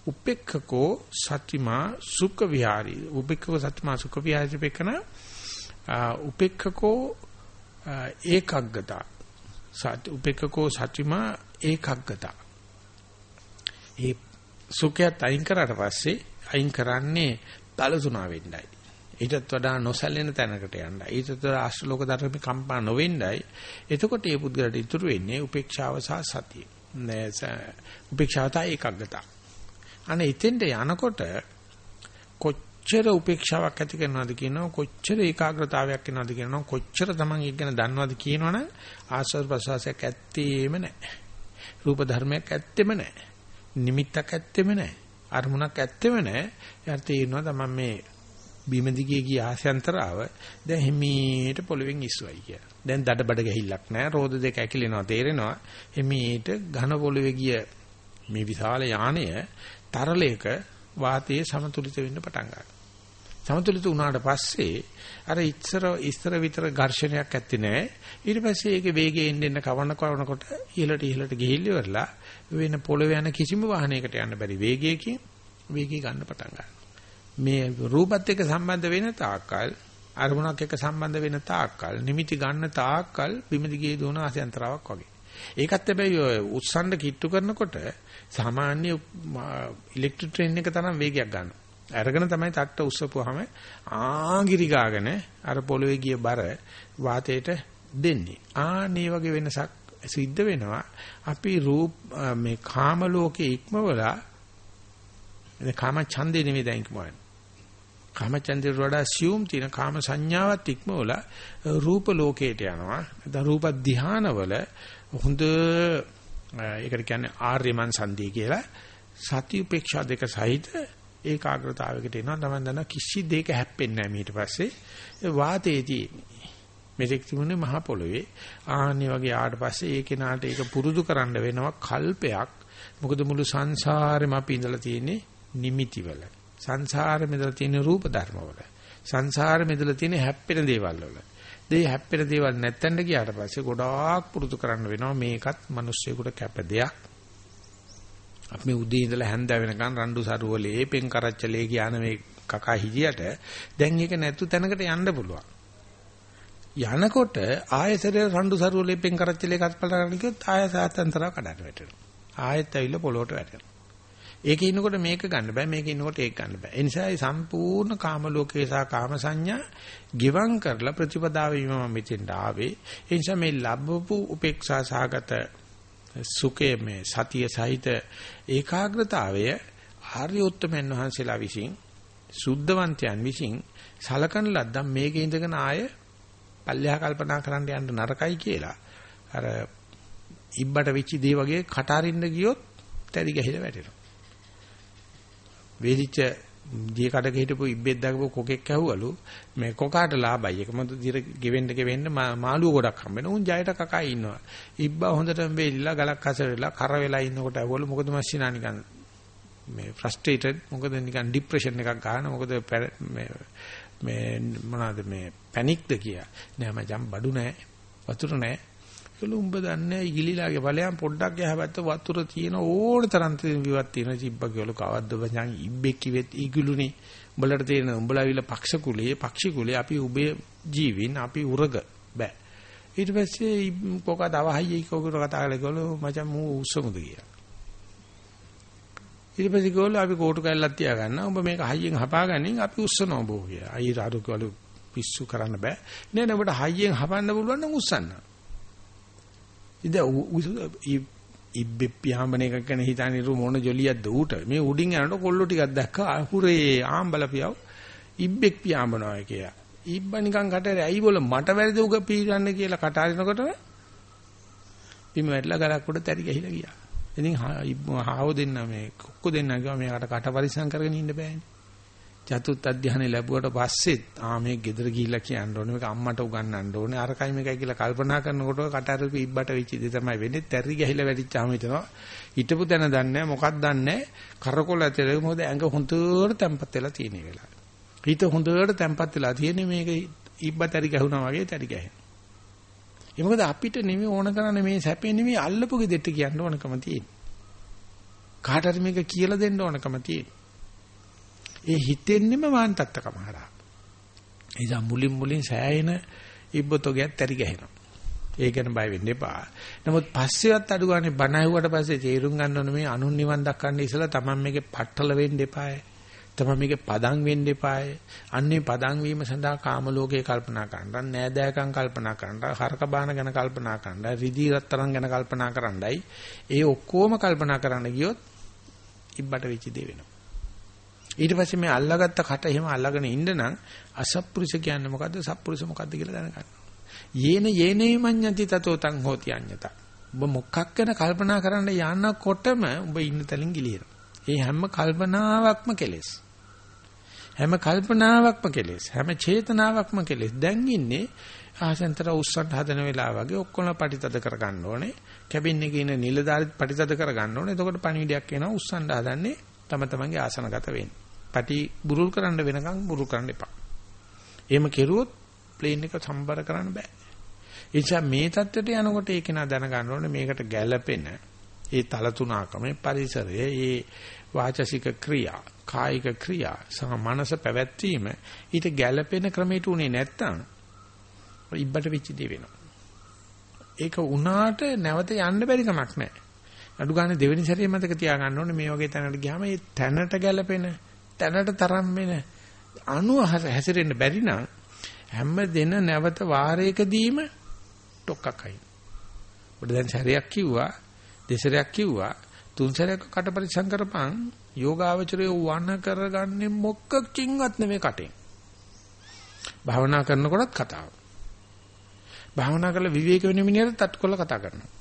උපේක්ඛකෝ සත්‍තිමා සුඛ විහාරී උපේක්ඛකෝ සත්‍තිමා සුඛ විහාරී පෙකන උපේක්ඛකෝ ඒකග්ගතා සත් උපේක්ඛකෝ සත්‍තිමා ඒකග්ගතා. ඒ සුඛයත් අයින් කරාට පස්සේ අයින් කරන්නේ තලසුණා වෙන්නයි. ඊටත් වඩා නොසැලෙන තැනකට යන්නයි. ඊටත් වඩා ආශ්‍රලෝක ධර්මේ කම්පා නොවෙන්නයි. එතකොට මේ පුද්ගලට ඉතුරු වෙන්නේ උපේක්ෂාව සහ සතිය. උපේක්ෂාවත ඒකග්ගතා. අනේ ඉතින්ට යනකොට කොච්චර උපේක්ෂාවක් ඇති කරනවද කියනවා කොච්චර ඒකාග්‍රතාවයක් වෙනවද කියනවා කොච්චර Taman ඒක ගැන දන්නවද කියනවනම් ආස්වාද ප්‍රසවාසයක් ඇත්තේම නැහැ. රූප ධර්මයක් ඇත්තෙම නැහැ නිමිත්තක් ඇත්තෙම නැහැ අරමුණක් ඇත්තෙම නැහැ යාට තේරෙනවා Taman මේ බිම දිගේ ගිය ආසයන්තරාව දැන් හිමීට පොළවෙන් ඉස්සුවයි කියලා. දැන් දඩබඩ ගහිල්ලක් නැහැ. රෝද දෙක ඇකිලෙනවා තේරෙනවා. හිමීට ඝන පොළවේ ගිය මේ විශාල යානය තරලයක වාතයේ සමතුලිත වෙන්න පටන් ගන්නවා. සමතුලිත වුණාට පස්සේ අර ඉස්සර ඉස්සර විතර ඝර්ෂණයක් ඇත්තේ නැහැ. ඊට පස්සේ ඒකේ වේගය එන්න එන්න කවන කවනකොට ඉහළට ඉහළට ගිහිල්ල ඉවරලා වෙන පොළවේ යන කිසිම වාහනයකට යන්න බැරි වේගයකින් වේගය ගන්න පටන් ගන්නවා. මේ රූපත් එක්ක සම්බන්ධ වෙන තාක්කල් අරමුණක් එක්ක සම්බන්ධ වෙන තාක්කල් නිමිති ගන්න තාක්කල් බිමදිගේ දුවන ආසයන්තරාවක් වගේ. ඒකත් හැබැයි උස්සන්න කිට්ටු කරනකොට සාමාන්‍ය ඉලෙක්ට්‍රික් ට්‍රේන් එක තරම් වේගයක් ගන්නවා. අරගෙන තමයි තට්ට උස්සපුවාම ආගිරි ගාගෙන අර පොළවේ ගිය බර වාතයට දෙන්නේ. ආන්නේ වගේ වෙනසක් සිද්ධ වෙනවා. අපි රූප මේ කාම ලෝකේ ඉක්මවලා මේ කාම ඡන්දේ නෙමෙයි දැන් ඉක්මවන්නේ. කාම ඡන්දේ වඩා assume තියෙන කාම සංඥාවත් ඉක්මවලා රූප ලෝකයට යනවා. දැන් රූප ධානවල හොඳ ඒකට කියන්නේ ආර්යමන් සන්ධිය කියලා සති උපේක්ෂා දෙක සහිත ඒකාග්‍රතාවයකට එනවා. තමයි දන්න කිසි දෙයක හැප්පෙන්නේ නැහැ ඊට පස්සේ. වාතයේදී මෙතෙක් තිබුණේ මහ පොළවේ. ආන්නේ වගේ ආවට පස්සේ ඒ කෙනාට ඒක පුරුදු කරන්න වෙනවා කල්පයක්. මොකද මුළු සංසාරෙම අපි ඉඳලා තියෙන්නේ නිමිතිවල. සංසාරෙම ඉඳලා තියෙන රූප ධර්මවල. සංසාරෙම ඉඳලා තියෙන හැප්පෙන දේවල් වල. දෙය හැප්පෙන දේවල් නැත්තඳ ගියාට පස්සේ ගොඩාක් පුරුදු කරන්න වෙනවා මේකත් මිනිස්සුෙකුට කැප දෙයක්. අපි උදේ ඉඳලා හැන්ද වෙනකන් රණ්ඩු සරුවලේ පෙන් කරච්චලේ කියන මේ කකා හිදියට දැන් ඒක නැතු තැනකට යන්න පුළුවන්. යනකොට ආයතරේ රණ්ඩු සරුවලේ පෙන් කරච්චලේ කත්පල කරගෙන කිව්වොත් ආය සාතන්තරව කඩට වැටෙනවා. ආයෙත් ඇවිල්ලා පොළොවට වැටෙනවා. ඒකේ ඉන්නකොට මේක ගන්න බෑ මේකේ ඉන්නකොට ඒක ගන්න බෑ. ඒ නිසා මේ සම්පූර්ණ කාම ලෝකේ සහ කාම සංඥා ගිවං කරලා ප්‍රතිපදාව වීම මම මෙතෙන්ට ආවේ. ඒ නිසා මේ ලැබපු උපේක්ෂා සහගත සුඛයේ මේ සතිය සහිත ඒකාග්‍රතාවය ආර්ය උත්තමයන් වහන්සේලා විසින් සුද්ධවන්තයන් විසින් සලකන ලද්දම් මේකේ ඉඳගෙන ආය පල්ලෙහා කල්පනා කරන්න යන්න නරකයි කියලා. අර ඉබ්බට වෙච්ච දේ වගේ කට අරින්න ගියොත් තැරි ගහලා වැටෙනවා. වේදිච්ච දිය කඩක හිටපු ඉබ්බෙක් දාගපු කොකෙක් ඇහුවලු මේ කොකාට ලාභයි. ඒක මොකද දිර ගෙවෙන්න ගෙවෙන්න මාළුව ගොඩක් හම්බ වෙනවා උන් ජයට කකා ඉන්නවා. ඉබ්බා හොඳටම වෙලිලා ගලක් හස වෙලා කර වෙලා ඉන්නකොට ඇහුවලු මොකද මස්සිනා නිකන් මේ ෆ්‍රස්ට්‍රේටඩ් මොකද නිකන් ડિප්‍රෙෂන් එකක් ගන්න මොකද මේ මේ මොනවාද මේ පැනික්ද කියා. නෑ මචං බඩු නෑ. වතුර නෑ. ඒකළු උඹ දන්නේ ඉගිලිලාගේ ඵලයන් පොඩ්ඩක් යහපැත්ත වතුර තියෙන ඕන තරම් විවත් තියෙන තිබ්බ කියලා කවද්ද මචං ඉබ්බෙක් කිවෙත් ඉගිලුනේ උඹලට තියෙන උඹලාවිල පක්ෂ කුලයේ පක්ෂි කුලයේ අපි උබේ ජීවින් අපි උරග බෑ ඊට පස්සේ කොකා දවහයි කොකට කතා කරලා ගලෝ මචං මූ උස්සමුද කියලා ඊට පස්සේ ගෝල අපි කෝටු කැල්ලක් තියාගන්න. උඹ මේක හයියෙන් හපාගනින් අපි උස්සනවා බෝ කියලා. අයි රාඩු කවලු පිස්සු කරන්න බෑ. නෑ නෑ ඔබට හයියෙන් හපන්න පුළුවන් නම් උස්සන්න. ඉතින් ඉබ්බෙ පියාඹන එක ගැන හිතන්නේ රු මොන ජොලියක්ද ඌට. මේ උඩින් යනකොට කොල්ලෝ ටිකක් දැක්කා. හුරේ ආම්බල පියව ඉබ්බෙක් පියාඹනවා කියලා. ඉබ්බ නිකන් කටරේ ඇයි බොල මට වැරදි උග පීරන්න කියලා කට අරිනකොටම බිම වැටලා ගලක් උඩ තැරි ගහිලා ගියා. ඉතින් හාව දෙන්න මේ කොක්ක දෙන්න කිව්වා මේකට කට පරිස්සම් කරගෙන ඉන්න බෑනේ. චතුත් අධ්‍යානෙ ලැබුවට පස්සෙත් ආ මේ ගෙදර ගිහිල්ලා කියන්න ඕනේ මේක අම්මට උගන්වන්න ඕනේ අරකයි මේකයි කියලා කල්පනා කරනකොට කට අරපු ඉබ්බට වෙච්ච දේ තමයි වෙන්නේ. තැරි ගහිලා වැඩිච්චාම හිතනවා හිටපු තැන දන්නේ මොකක්ද දන්නේ කරකොල ඇතුලේ මොකද ඇඟ හොඳට තැම්පත් වෙලා තියෙන වෙලාව. හිත හොඳට තැම්පත් වෙලා තියෙන්නේ මේක ඉබ්බ තැරි ගහුණා වගේ තැරි ගහනවා. ඒ මොකද අපිට නෙමෙයි ඕන කරන්නේ මේ සැපේ නෙමෙයි අල්ලපු ගෙදෙට්ට කියන්න ඕනකම තියෙන්නේ. කාට හරි මේක කියලා දෙන්න ඕනකම තියෙන්නේ. ඒ හිතෙන්නෙම වාන්තත්තකම හරහා. එදා මුලින් මුලින් සෑයෙන ඉබ්බතෝගයක් තරි ගහනවා. ඒ ගැන බය වෙන්න එපා. නමුත් පස්සෙවත් අඩු ගානේ බණ ඇහුවට පස්සේ තේරුම් ගන්න ඕනේ මේ අනුන් නිවන් දක්වන්න ඉස්සලා Taman මේකේ පట్టල වෙන්න එපායි. තමයි මේකේ පදම් වෙන්න එපායි. අන්නේ පදම් වීම සඳහා කාම ලෝකේ කල්පනා කරන්න, නෑදෑකම් කල්පනා කරන්න, හරක බාන ගැන කල්පනා කරන්න, රිදී රත්තරන් ගැන කල්පනා කරන්නයි. ඒ ඔක්කොම කල්පනා කරන්න ගියොත් ඉබ්බට වෙච්ච දේ වෙනවා. ඊට පස්සේ මේ අල්ලාගත්ත කට එහෙම අල්ලාගෙන ඉන්න නම් අසත්පුරුෂ කියන්නේ මොකද්ද? සත්පුරුෂ මොකද්ද කියලා දැනගන්න. යේන යේනේ මඤ්ඤති තතෝ තං හෝති අඤ්ඤත. ඔබ මොකක් ගැන කල්පනා කරන්න යනකොටම ඔබ ඉන්න තැනින් ගිලිනවා. ඒ හැම කල්පනාවක්ම කෙලෙස්. හැම කල්පනාවක්ම කෙලෙස් හැම චේතනාවක්ම කෙලෙස් දැන් ඉන්නේ ආසෙන්තර උස්සන්න හදන වෙලාව වගේ ඔක්කොම පටිතද කර ගන්න ඕනේ කැබින් එකේ ඉන්න නිලධාරිත් පටිතද කර ගන්න ඕනේ එතකොට පණිවිඩයක් එනවා උස්සන්න හදන්නේ තම තමන්ගේ ආසනගත වෙන්නේ පටි බුරුල් කරන්න වෙනකන් බුරුල් කරන්න එපා එහෙම කෙරුවොත් ප්ලේන් එක සම්බර කරන්න බෑ ඒ නිසා මේ தත්වෙට යනකොට ඒක නා දැනගන්න ඕනේ මේකට ගැළපෙන ඒ තල තුනකම පරිසරය ඒ වාචසික ක්‍රියා කායික ක්‍රියා සහ මනස පැවැත්වීම ඊට ගැළපෙන ක්‍රමයට උනේ නැත්තම් ඉබ්බට වෙච්ච දේ වෙනවා. ඒක උනාට නැවත යන්න බැරි කමක් නැහැ. අඩු ගන්න දෙවෙනි සැරේ මතක තියාගන්න ඕනේ මේ වගේ තැනකට ගියාම ඒ තැනට ගැළපෙන තැනට තරම් වෙන අණු හැසිරෙන්න බැරි නම් හැම දින නැවත වාරයකදීම ටොක්කක් අයින්. ඔබ දැන් සැරයක් කිව්වා දෙසරයක් කිව්වා තුන් සැරයක් කට පරිසම් කරපන් යෝගාවචරය වණ කරගන්නේ මොකකින්වත් නෙමෙයි කටෙන්. භාවනා කරනකොටත් කතාව. භාවනා කරලා විවේක වෙන මිනිහට තට්ටු කරලා කතා කරනවා.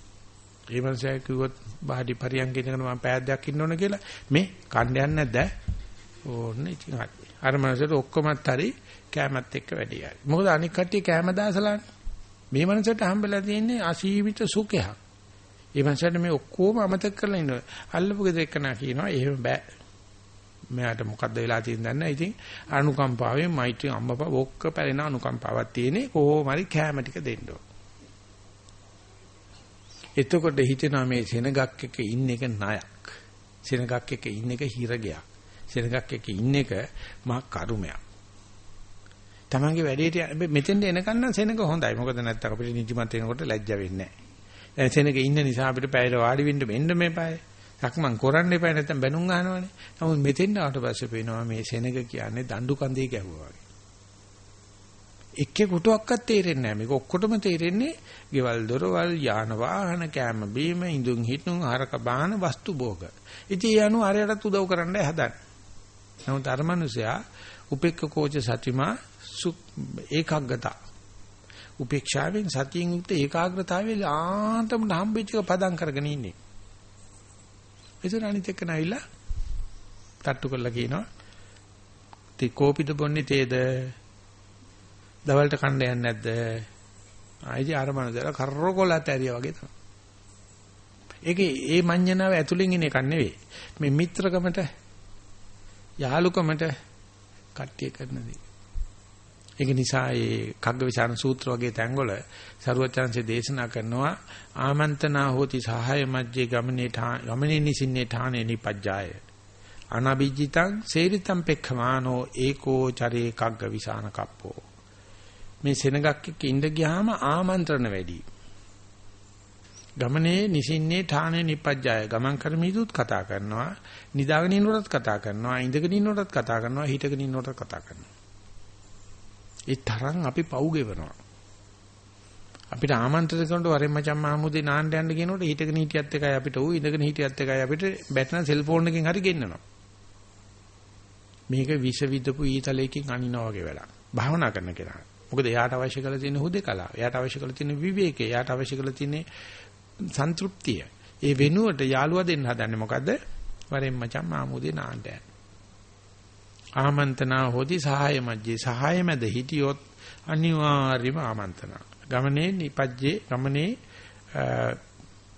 ඒ මනුස්සයා කිව්වොත් බාහිර පරියන්ක ඉඳගෙන මම පෑද්දක් ඉන්න ඕන කියලා මේ කණ්ඩ යන්නේ නැද්ද? ඕන්න ඉතින් හරි. අර මනුස්සයට ඔක්කොමත් හරි කැමැත් එක්ක වැඩි හරි. මොකද අනික් කට්ටිය කැම දාසලානේ. මේ මනුස්සයට හම්බෙලා තියෙන්නේ අසීමිත සුඛයක්. ඒ මනුස්සයාට මේ ඔක්කොම අමතක කරලා ඉන්නවා. අල්ලපු ගෙදර එක්කනා කියනවා එහෙම බෑ. මෙයාට මොකද්ද වෙලා තියෙන්නේ දන්නේ නැහැ. ඉතින් අනුකම්පාවෙන් මෛත්‍රී අම්මපා ඔක්ක පැලෙන අනුකම්පාවක් තියෙන්නේ කොහොම හරි කැම ටික දෙන්න ඕන. එතකොට හිතෙනවා මේ සෙනගක් එක ඉන්න එක ණයක්. සෙනගක් එක ඉන්න එක හිරගයක්. සෙනගක් එක ඉන්න එක මහා කරුමයක්. තමන්ගේ වැඩේට මෙතෙන්ට එනකන් නම් සෙනග හොඳයි. මොකද නැත්තම් අපිට නිදිමත වෙනකොට ලැජ්ජ වෙන්නේ නැහැ. දැන් සෙනග ඉන්න නිසා අපිට පැයල වාඩි වෙන්න මෙන්න මේපායි. සක්මන් කරන්න එපා නැත්නම් බැනුම් අහනවනේ. නමුත් මෙතෙන් ආවට පස්සේ පේනවා මේ සෙනග කියන්නේ දඬු කඳේ ගැහුවා වගේ. එක්කේ කොටුවක්වත් තේරෙන්නේ නැහැ. මේක ඔක්කොටම තේරෙන්නේ ගෙවල් දොරවල් යාන වාහන කෑම බීම ඉඳුන් හිටුන් ආරක බාහන වස්තු භෝග. ඉතින් ඒ අනු අරයටත් උදව් කරන්න හදන්නේ. නමුත් අර මනුස්සයා උපෙක්ක කෝච සතිමා ඒකග්ගතා උපේක්ෂාවෙන් සතියෙන් යුක්ත ඒකාග්‍රතාවයේ ආන්තම හම්බෙච්ච එක පදම් කරගෙන ඉන්නේ. ඒසර අනිත් එක්ක නැවිලා තට්ටු කරලා කියනවා තේ කෝපිද බොන්නේ තේද? දවල්ට කන්න යන්නේ නැද්ද? ආයිදි අර මනසල කරකොලත් ඇරියා වගේ තමයි. ඒකේ ඒ මඤ්ඤණාව ඇතුලෙන් එන එකක් නෙවෙයි. මේ මිත්‍රකමට යාලුකමට කට්ටිය කරන දේ. ඒක නිසා ඒ කග්ගවිචාන සූත්‍ර වගේ තැන්වල සරුවචාන්සේ දේශනා කරනවා ආමන්ත්‍රණා හෝති සහාය මජ්ජේ ගමනේ ගමනේ නිසින්නේ ඨානේ නිපජ්ජාය. අනබිජිතං සේරිතං පෙක්ඛමානෝ ඒකෝ චරේ කග්ගවිසාන කප්පෝ. මේ සෙනගක් එක්ක ඉඳ ගියාම ආමන්ත්‍රණ වැඩි. ගමනේ නිසින්නේ ඨානේ නිපජ්ජාය ගමන් කරමිදුත් කතා කරනවා නිදාගෙන ඉන්නකොටත් කතා කරනවා ඉඳගෙන ඉන්නකොටත් කතා කරනවා හිටගෙන ඉන්නකොටත් කතා කරනවා ඒ තරම් අපි පව් ගෙවනවා. අපිට ආමන්ත්‍රණ කරනකොට වරෙන් මචං මහමුදේ නාන්න යන්න කියනකොට හිටගෙන හිටියත් එකයි අපිට ඌ ඉඳගෙන හිටියත් එකයි අපිට බැටන සෙල්ෆෝන් එකකින් හරි ගෙන්නනවා. මේක විෂ විදපු ඊතලයකින් අනිනවා වගේ වැඩක්. භාවනා කරන කෙනා. මොකද එයාට අවශ්‍ය කරලා තියෙන හුදේකලාව. එයාට අවශ්‍ය කරලා තියෙන විවේකය. එයාට අවශ්‍ය කරලා තියෙන සන්තුෂ්තිය. ඒ වෙනුවට යාළුවා දෙන්න හදන්නේ මොකද්ද? වරෙන් මචං මහමුදේ නාන්න යන්න. ආමන්ත්‍රණා හොදි සහාය මැජ්ජේ සහාය මැද හිටියොත් අනිවාර්යම ආමන්ත්‍රණ. ගමනේ නිපජ්ජේ ගමනේ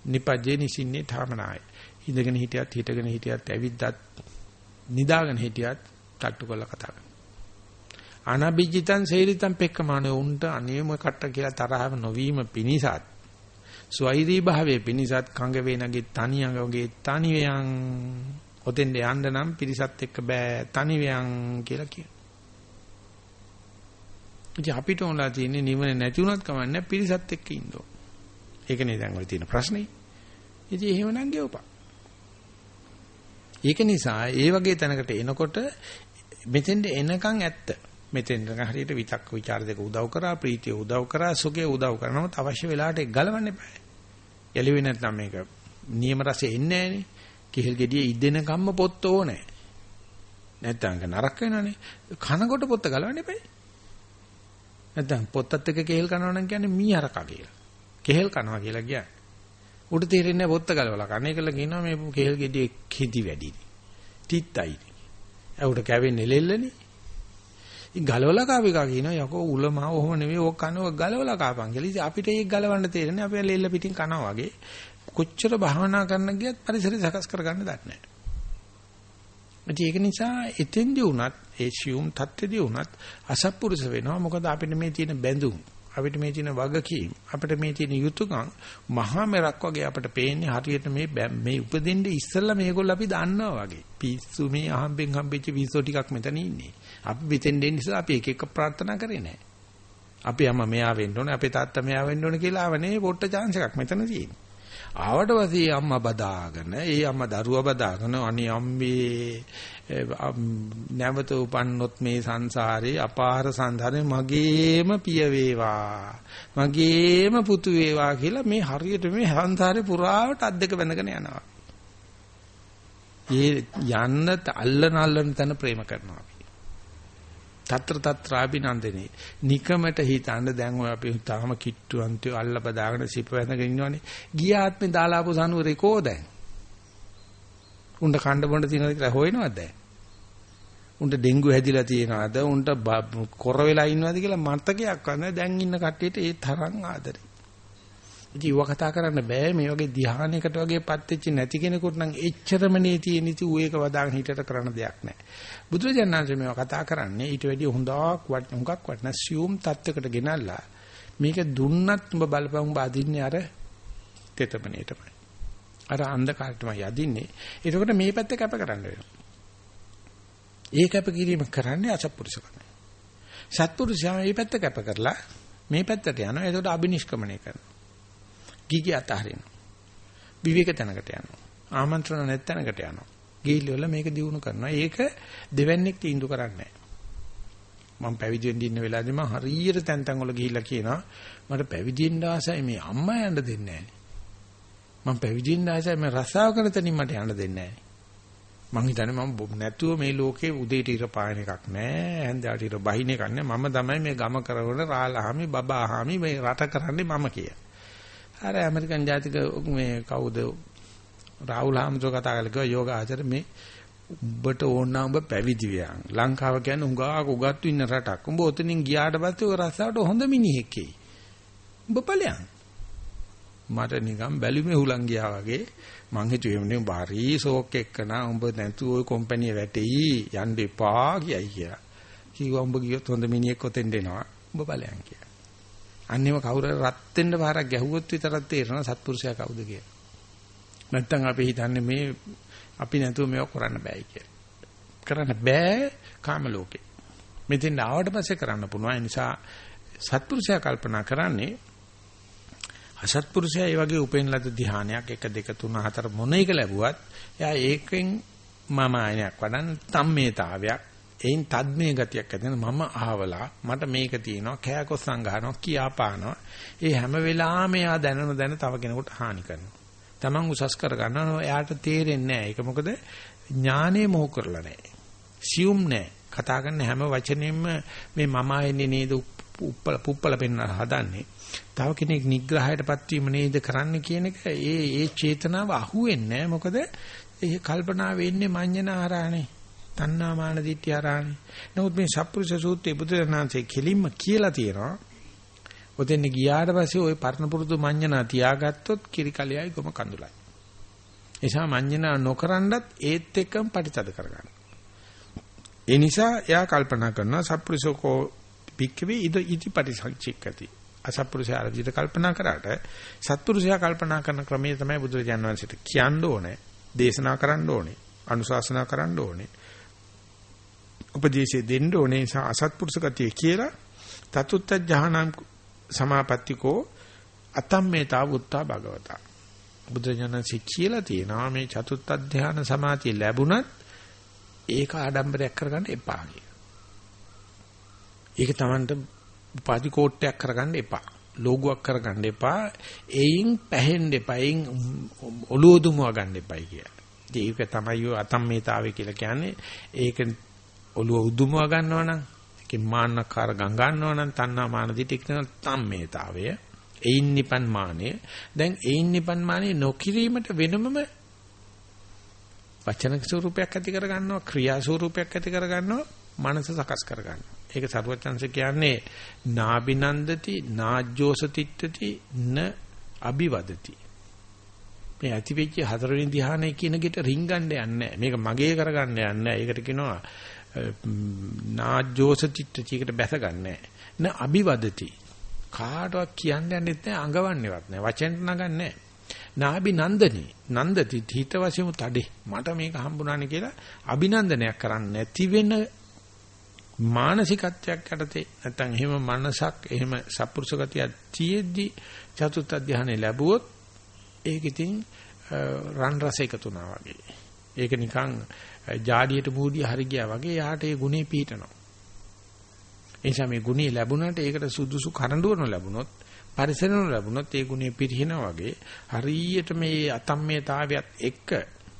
නිපජ්ජේ නිසින්නේ ඨාමනාය. ඉඳගෙන හිටියත් හිටගෙන හිටියත් ඇවිද්දත් නිදාගෙන හිටියත් තට්ටු කරලා කතා කරනවා. අනබිජිතං සේරිතං පෙක්කමාන උන්ට අනේම කට්ට කියලා තරහව නොවීම පිණිසත් ස්වෛරී භාවයේ පිණිසත් කංග වේනගේ තනි අඟගේ තනි වේයන් ඔතෙන්ට යන්න නම් පිරිසත් එක්ක බෑ තනි වෙයන් කියලා කියන. ඉතින් අපිට උනලා තියෙන්නේ නිවන නැති වුණත් කමන්නේ පිරිසත් එක්ක ඉන්න ඕන. ඒකනේ දැන් ඔය තියෙන ප්‍රශ්නේ. ඉතින් එහෙමනම් ගෙවපන්. ඒක නිසා ඒ වගේ තැනකට එනකොට මෙතෙන්ට එනකන් ඇත්ත. මෙතෙන් හරියට විතක්ක ਵਿਚාර දෙක උදව් කරා ප්‍රීතිය උදව් කරා සුඛය උදව් කරනවත් අවශ්‍ය වෙලාවට ඒක ගලවන්න එපා. යලුවේ නැත්නම් මේක නියම රසෙ එන්නේ නැහනේ. කෙහෙල් ගෙඩිය ඉදෙන කම්ම පොත්ත ඕනේ. නැත්තම් නරක වෙනවනේ. කනකොට පොත්ත ගලවන්න එපා. නැත්තම් පොත්තත් එක්ක කෙහෙල් කනවා නම් කියන්නේ මීහරකා කියලා. කෙහෙල් කනවා කියලා කියන්නේ. උඩ තේරෙන්නේ පොත්ත ගලවලා කන්නේ කියලා කියනවා මේ කෙහෙල් ගෙඩිය කිදි වැඩි. තිත්තයි. ඒ උඩ කැවෙන්නේ ලෙල්ලනේ. ඉතින් ගලවලා කාප එක කියනවා යකෝ උලමා ඔහොම නෙවෙයි ඕක කනවා ගලවලා කාපන් කියලා. ඉතින් අපිට ඒක ගලවන්න තේරෙන්නේ අපි ලෙල්ල පිටින් කනවා වගේ. කොච්චර භාවනා කරන්න ගියත් පරිසරය සකස් කරගන්න දන්නේ නැහැ. ඒක නිසා එතෙන්දී වුණත් ඒ සියුම් தත්ත්වෙදී වුණත් අසත්පුරුෂ වෙනවා. මොකද අපිට මේ තියෙන බැඳුම්, අපිට මේ තියෙන වගකීම්, අපිට මේ තියෙන යුතුයකම් මහා මෙරක් වගේ අපිට පේන්නේ හරියට මේ මේ උපදින්නේ ඉස්සෙල්ලා මේගොල්ලෝ අපි දන්නවා වගේ. පිස්සු මේ අහම්බෙන් හම්බෙච්ච විසෝ ටිකක් මෙතන ඉන්නේ. අපි මෙතෙන් දෙන්න ඉස්සෙල්ලා අපි එක එක ප්‍රාර්ථනා කරේ නැහැ. අපි අම්මා මෙයා වෙන්න ඕනේ, අපේ තාත්තා මෙයා වෙන්න ඕනේ කියලා ආවනේ පොට්ට chance එකක් මෙතන තියෙන්නේ. ආවට පස්සේ අම්මා බදාගෙන ඒ අම්මා දරුවා බදාගෙන අනේ අම්මේ නැවත උපන්නොත් මේ සංසාරේ අපාර සංසාරේ මගේම පිය වේවා මගේම පුතු වේවා කියලා මේ හරියට මේ සංසාරේ පුරාවට අද්දක බැඳගෙන යනවා. ඒ යන්න අල්ලන අල්ලන තැන ප්‍රේම කරනවා. తත්‍ර తත්‍රාබිනන්දනේ නිකමට හිතන්න දැන් ඔය අපි තාම කිට්ටුවන්තය අල්ල බදාගෙන සිප වැඳගෙන ඉන්නවනේ. ගිය ආත්මේ දාලා ආපු සනුවරේ කෝ දැන්? උණ්ඩ කණ්ඩ බොණ්ඩ තියනද කියලා හොයනවද දැන්? උන්ට ඩෙන්ගු හැදිලා තියෙනවද? උන්ට කොර වෙලා ඉන්නවද කියලා මතකයක් වන්න දැන් ඉන්න කට්ටියට ඒ තරම් ආදරේ. ඉතින් ඌව කතා කරන්න බෑ. මේ වගේ ධ්‍යානයකට වගේපත් වෙච්ච නැති කෙනෙකුට නම් එච්චරමනේ තියෙන ඉති ඌ ඒක වදාගෙන හිතට කරන්න දෙයක් නැහැ. බුදුරජාණන්සේ මේවා කතා කරන්නේ ඊට වැඩිය හොඳක් වට හුඟක් වටන සියුම් තත්වයකට ගෙනල්ලා මේක දුන්නත් උඹ බලපං උඹ අදින්නේ අර තෙතමනේ තමයි. අර අන්ධකාරයටමයි යදින්නේ. ඒකකොට මේ පැත්ත කැප කරන්න වෙනවා. ඒ කැප කිරීම කරන්නේ අසත්පුරුෂකම. සත්පුරුෂයා මේ පැත්ත කැප කරලා මේ පැත්තට යනවා. ඒකට අබිනිෂ්ක්‍මණය කරනවා. ගිගි අතහරිනවා. විවේක තැනකට යනවා. ආමන්ත්‍රණ නැත් තැනකට යනවා. ගිහිල්ල වල මේක දිනු කරනවා. ඒක දෙවන්නේක් තීන්දුව කරන්නේ මම පැවිදි වෙන්න ඉන්න වෙලාවේදී මම හරියට තැන් තැන් වල ගිහිල්ලා කියනවා මට පැවිදි වෙන්න ආසයි මේ අම්මා යන්න දෙන්නේ නැහැ. මම පැවිදි වෙන්න ආසයි මේ රසාව කරන තැනින් මට යන්න දෙන්නේ නැහැ. මං හිතන්නේ මම නැතුව මේ ලෝකේ උදේට ඉර පායන එකක් නෑ හැන්දෑවට ඉර බහින එකක් නෑ මම තමයි මේ ගම කරවන රාලහාමි බබාහාමි මේ රට කරන්නේ මම කියලා. අර ඇමරිකන් ජාතික මේ කවුද රාහුල් හාමුදුරුවෝ කතා කරලා කිව්වා යෝගාචර මේ උඹට ඕන නම් උඹ පැවිදි වියන් ලංකාව කියන්නේ උඟාක උගත්තු ඉන්න රටක් උඹ ඔතනින් ගියාට පස්සේ ඔය රස්සාවට හොඳ මිනිහෙක් එයි උඹ ඵලයන් මට නිකන් බැලුමේ හුලං ගියා වගේ මං හිතුවේ මේ බාරි ෂෝක් එක්කන උඹ නැතු ඔය කම්පැනි වැටෙයි යන්න එපා කියයි කියලා. කිව්වා උඹ ගියොත් හොඳ මිනිහෙක් ඔතෙන් දෙනවා. උඹ බලයන් කියලා. අන්නේම කවුරු රත් වෙන්න පාරක් ගැහුවොත් විතරක් තේරෙනවා සත්පුරුෂයා කවුද කියලා. නැත්තම් අපි හිතන්නේ මේ අපි නැතුව මේක කරන්න බෑයි කියලා. කරන්න බෑ කාම ලෝකේ. මෙතෙන් ආවට පස්සේ කරන්න පුළුවන්. ඒ නිසා සත්පුරුෂයා කල්පනා කරන්නේ අසත්පුරුෂයා ඒ වගේ උපෙන් ලද ධ්‍යානයක් 1 2 3 4 මොන එක ලැබුවත් එයා ඒකෙන් මම ආයනයක් වඩන් තම්මේතාවයක් එයින් තද්මේ ගතියක් ඇතිවෙන මම අහවලා මට මේක තියෙනවා කෑකොස් සංගහනවා කියාපානවා ඒ හැම වෙලාවෙම එයා දැනන දැන තව කෙනෙකුට හානි කරනවා Taman උසස් කර ගන්නවා එයාට තේරෙන්නේ නැහැ. ඒක මොකද? ඥානෙ මොහු කරලා නැහැ. සියුම් නැහැ. කතා කරන හැම වචනෙම මේ මම ආයන්නේ නේද? උප්පල පුප්පල පෙන්න හදන්නේ. තව කෙනෙක් නිග්‍රහයටපත් වීම නේද කරන්න කියන එක ඒ ඒ චේතනාව අහුවෙන්නේ නැහැ. මොකද? ඒ කල්පනා වෙන්නේ මඤ්ඤණ ආරාණේ. තණ්හා මාන දිට්ඨිය ආරාණේ. නමුත් මේ සප්පුරුෂ සූත්‍රයේ බුදුරණාන්සේ කෙලින්ම කියලා තියෙනවා ඔතෙන් ගියාට පස්සේ ওই පරණ පුරුදු මඤ්ඤණා තියාගත්තොත් කිරිකලයයි ගොම කඳුලයි. එසා මඤ්ඤණා නොකරනවත් ඒත් එක්කම පරිතද කරගන්න. ඒ නිසා එයා කල්පනා කරනවා සප්පුරුෂකෝ පික්කවේ ඉද ඉති පරිසංචික්කති. අසත්පුරුෂයා අර කල්පනා කරාට සත්පුරුෂයා කල්පනා කරන ක්‍රමය තමයි බුදුරජාණන් වහන්සේට කියන්න ඕනේ, දේශනා කරන්න ඕනේ, අනුශාසනා කරන්න ඕනේ. උපදේශය දෙන්න ඕනේ. නිසා අසත්පුරුෂ ගතිය කියලා තතුත්ත ජහනම් සමාපත්තිකෝ අතම්මේතා වුත්තා භගවතා. බුදුරජාණන්සේ කියලා තියෙනවා මේ චතුත්ථ ධානය සමාධිය ලැබුණත් ඒක ආඩම්බරයක් කරගන්න එපා කියලා. ඒක Tamanට උපාධි කෝට්ටයක් කරගන්න එපා. ලෝගුවක් කරගන්න එපා. එයින් පැහෙන්න එපා. එයින් ඔළුව දුමව ගන්න එපයි කියලා. ඒක තමයි අතම්මේතාවය කියලා කියන්නේ. ඒක ඔළුව උදුමව ගන්නවා නම් ඒකේ මාන්නකාර ගංගන්නවා නම් තණ්හා මාන දිටික් න තම්මේතාවය. එයින් නිපන් මානෙ. දැන් එයින් නිපන් මානෙ නොකිරීමට වෙනමම වචන ස්වරූපයක් ඇති කර ගන්නවා ක්‍රියා ස්වරූපයක් ඇති කර ගන්නවා මනස සකස් කර ගන්නවා ඒක සරුවචන්ස කියන්නේ නාබිනන්දති නාජ්ජෝසතිට්ඨති න අභිවදති මේ ඇතිවෙච්ච හතරවෙනි ධ්‍යානය කියන ගෙට රින්ගන්න යන්නේ මේක මගේ කරගන්න යන්නේ ඒකට කියනවා නාජ්ජෝසතිට්ඨති එකට බැස ගන්නෑ. න අභිවදති. කාටවත් කියන්න යන්නෙත් නැහැ අඟවන්නේවත් නැහැ වචෙන්ට නගන්නේ. නාබි නන්දනී. නන්දති හිත වශයෙන් තඩේ මට මේක හම්බුණානේ කියලා අභිනන්දනයක් කරන්නේ නැති වෙන මානසිකත්වයක් යටතේ. නැත්නම් එහෙම මනසක් එහෙම සත්පුරුෂ ගතියක් තියෙද්දි චතුත් අධ්‍යානෙ ලැබුවොත් ඒක ඉතින් රන් රස එකතුනා වගේ. ඒක නිකන් ජාඩියට මූඩිය හරි ගියා වගේ යාට ඒ ගුණේ පීඨනවා. එනිසා මේ ගුණේ ලැබුණාට ඒකට සුදුසු කරඬුවන ලැබුණොත් පරිසරණ ලැබුණොත් ඒ ගුණේ පිරිහිනා වගේ හරියට මේ අතම්මේතාවයත් එක්ක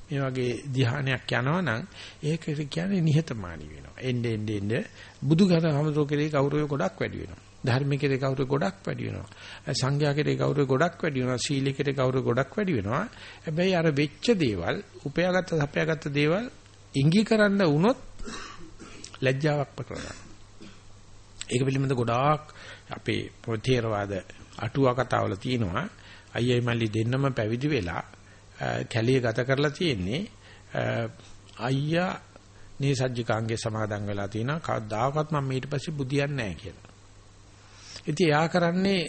මේ වගේ ධ්‍යානයක් යනවා නම් ඒක කියන්නේ නිහතමානී වෙනවා. එන්නේ එන්නේ එන්නේ බුදුගත හමුදුර කෙරේ ගෞරවය ගොඩක් වැඩි වෙනවා. ධර්මික කෙරේ ගෞරවය ගොඩක් වැඩි වෙනවා. සංඝයා කෙරේ ගෞරවය ගොඩක් වැඩි වෙනවා. සීල කෙරේ ගෞරවය ගොඩක් වැඩි වෙනවා. හැබැයි අර වෙච්ච දේවල්, උපයාගත්ත සපයාගත්ත දේවල් ඉඟි කරන්න වුණොත් ලැජ්ජාවක් පකරනවා. ඒක පිළිබඳ ගොඩාක් අපේ ප්‍රතිේරවාද අටුවා කතාවල තියෙනවා. අයියයි මල්ලි දෙන්නම පැවිදි වෙලා කැලිය ගත කරලා තියෙන්නේ අයියා නීසජ්ජිකාංගේ සමාදන් වෙලා තිනා කවදාකවත් මම ඊට පස්සේ බුදියන්නේ නැහැ කියලා. ඉතින් එයා කරන්නේ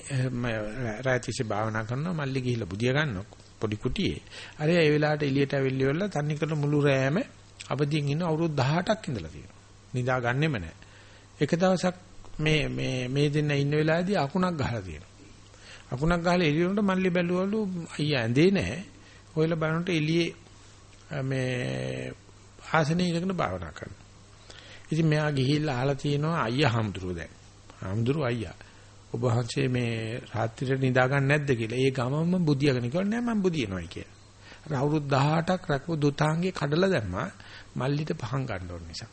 රාත්‍රිසේ භාවනා කරනවා මල්ලි ගිහිල්ලා බුදිය ගන්නවා පොඩි කුටියේ. අර ඒ වෙලාවට එළියට ඇවිල්ලි වල තන්නේ කරන මුළු රෑම අවදියෙන් ඉන්න අවුරුදු 18ක් ඉඳලා තියෙනවා. නිදා ගන්නෙම නැහැ. එක දවසක් මේ මේ මේ දෙන්න ඉන්න වෙලාවේදී අකුණක් ගහලා තියෙනවා. අකුණක් ගහලා එළියට මල්ලි බැලුවලු අයියා ඇඳේ නැහැ. ඔයලා බලනකොට එළියේ මේ ආසනේ ඉඳගෙන භාවනා කරනවා. ඉතින් මෙයා ගිහිල්ලා අහලා තියෙනවා අයියා හම්දුරුව දැන්. හම්දුරුව අයියා. ඔබ වහන්සේ මේ රාත්‍රියට නිදා ගන්න නැද්ද කියලා. ඒ ගමම බුදියාගෙන කිව්වා නෑ මම බුදියනවා කියලා. අර අවුරුදු 18ක් රැකපු දුතාංගේ කඩලා දැම්මා මල්ලිට පහන් ගන්න ඕන නිසා.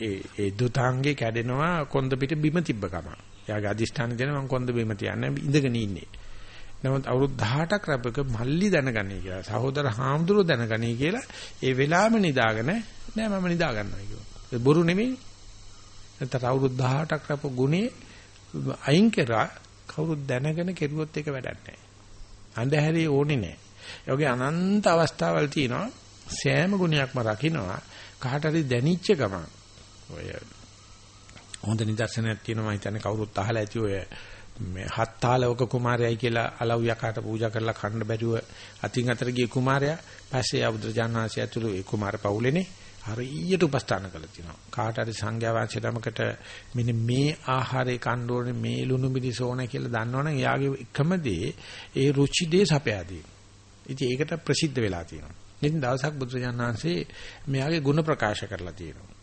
ඒ ඒ දුතාංගේ කැඩෙනවා කොන්ද පිට බිම තිබ්බ කම. එයාගේ අදිෂ්ඨාන දෙන මම කොන්ද බිම තියන්නේ ඉඳගෙන ඉන්නේ. නමුත් අවුරුදු 18ක් රැපක මල්ලි දැනගනී කියලා. සහෝදර හාමුදුරුවෝ දැනගනී කියලා ඒ වෙලාවෙම නිදාගෙන නෑ මම නිදා ගන්නවා කිව්වා. බොරු නෙමෙයි. නැත්නම් අවුරුදු 18ක් රැප ගුණේ අයින් කරා කවුරුත් දැනගෙන කෙරුවොත් ඒක වැඩක් නැහැ. අන්ධහැරේ ඕනේ නැහැ. ඒ වගේ අනන්ත අවස්ථාවල් තියෙනවා. සෑම ගුණයක්ම රකින්නවා. කාට හරි දැනිච්ච ගමන් ඔය හොඳ නිදර්ශනයක් තියෙනවා. මම හිතන්නේ කවුරුත් අහලා ඇති ඔය මේ හත්තාලවක කුමාරයයි කියලා අලව් යකාට පූජා කරලා කන්න බැරුව අතින් අතර ගිය කුමාරයා. පස්සේ ආබුදුරජාණන් වහන්සේ ඇතුළු ඒ කුමාර පවුලේනේ. හරියට උපස්ථාන කළා තියෙනවා. කාට හරි සංඝයා වහන්සේ ළමකට මෙන්න මේ ආහාරය කන්න ඕනේ මේ ලුණු මිරිස් ඕනේ කියලා දන්නවනම් එයාගේ එකම දේ ඒ රුචි දේ සපයාදී. ඉතින් ඒකට ප්‍රසිද්ධ වෙලා තියෙනවා. ඉතින් දවසක් බුදුරජාණන් වහන්සේ මෙයාගේ ಗುಣ ප්‍රකාශ කරලා තියෙනවා.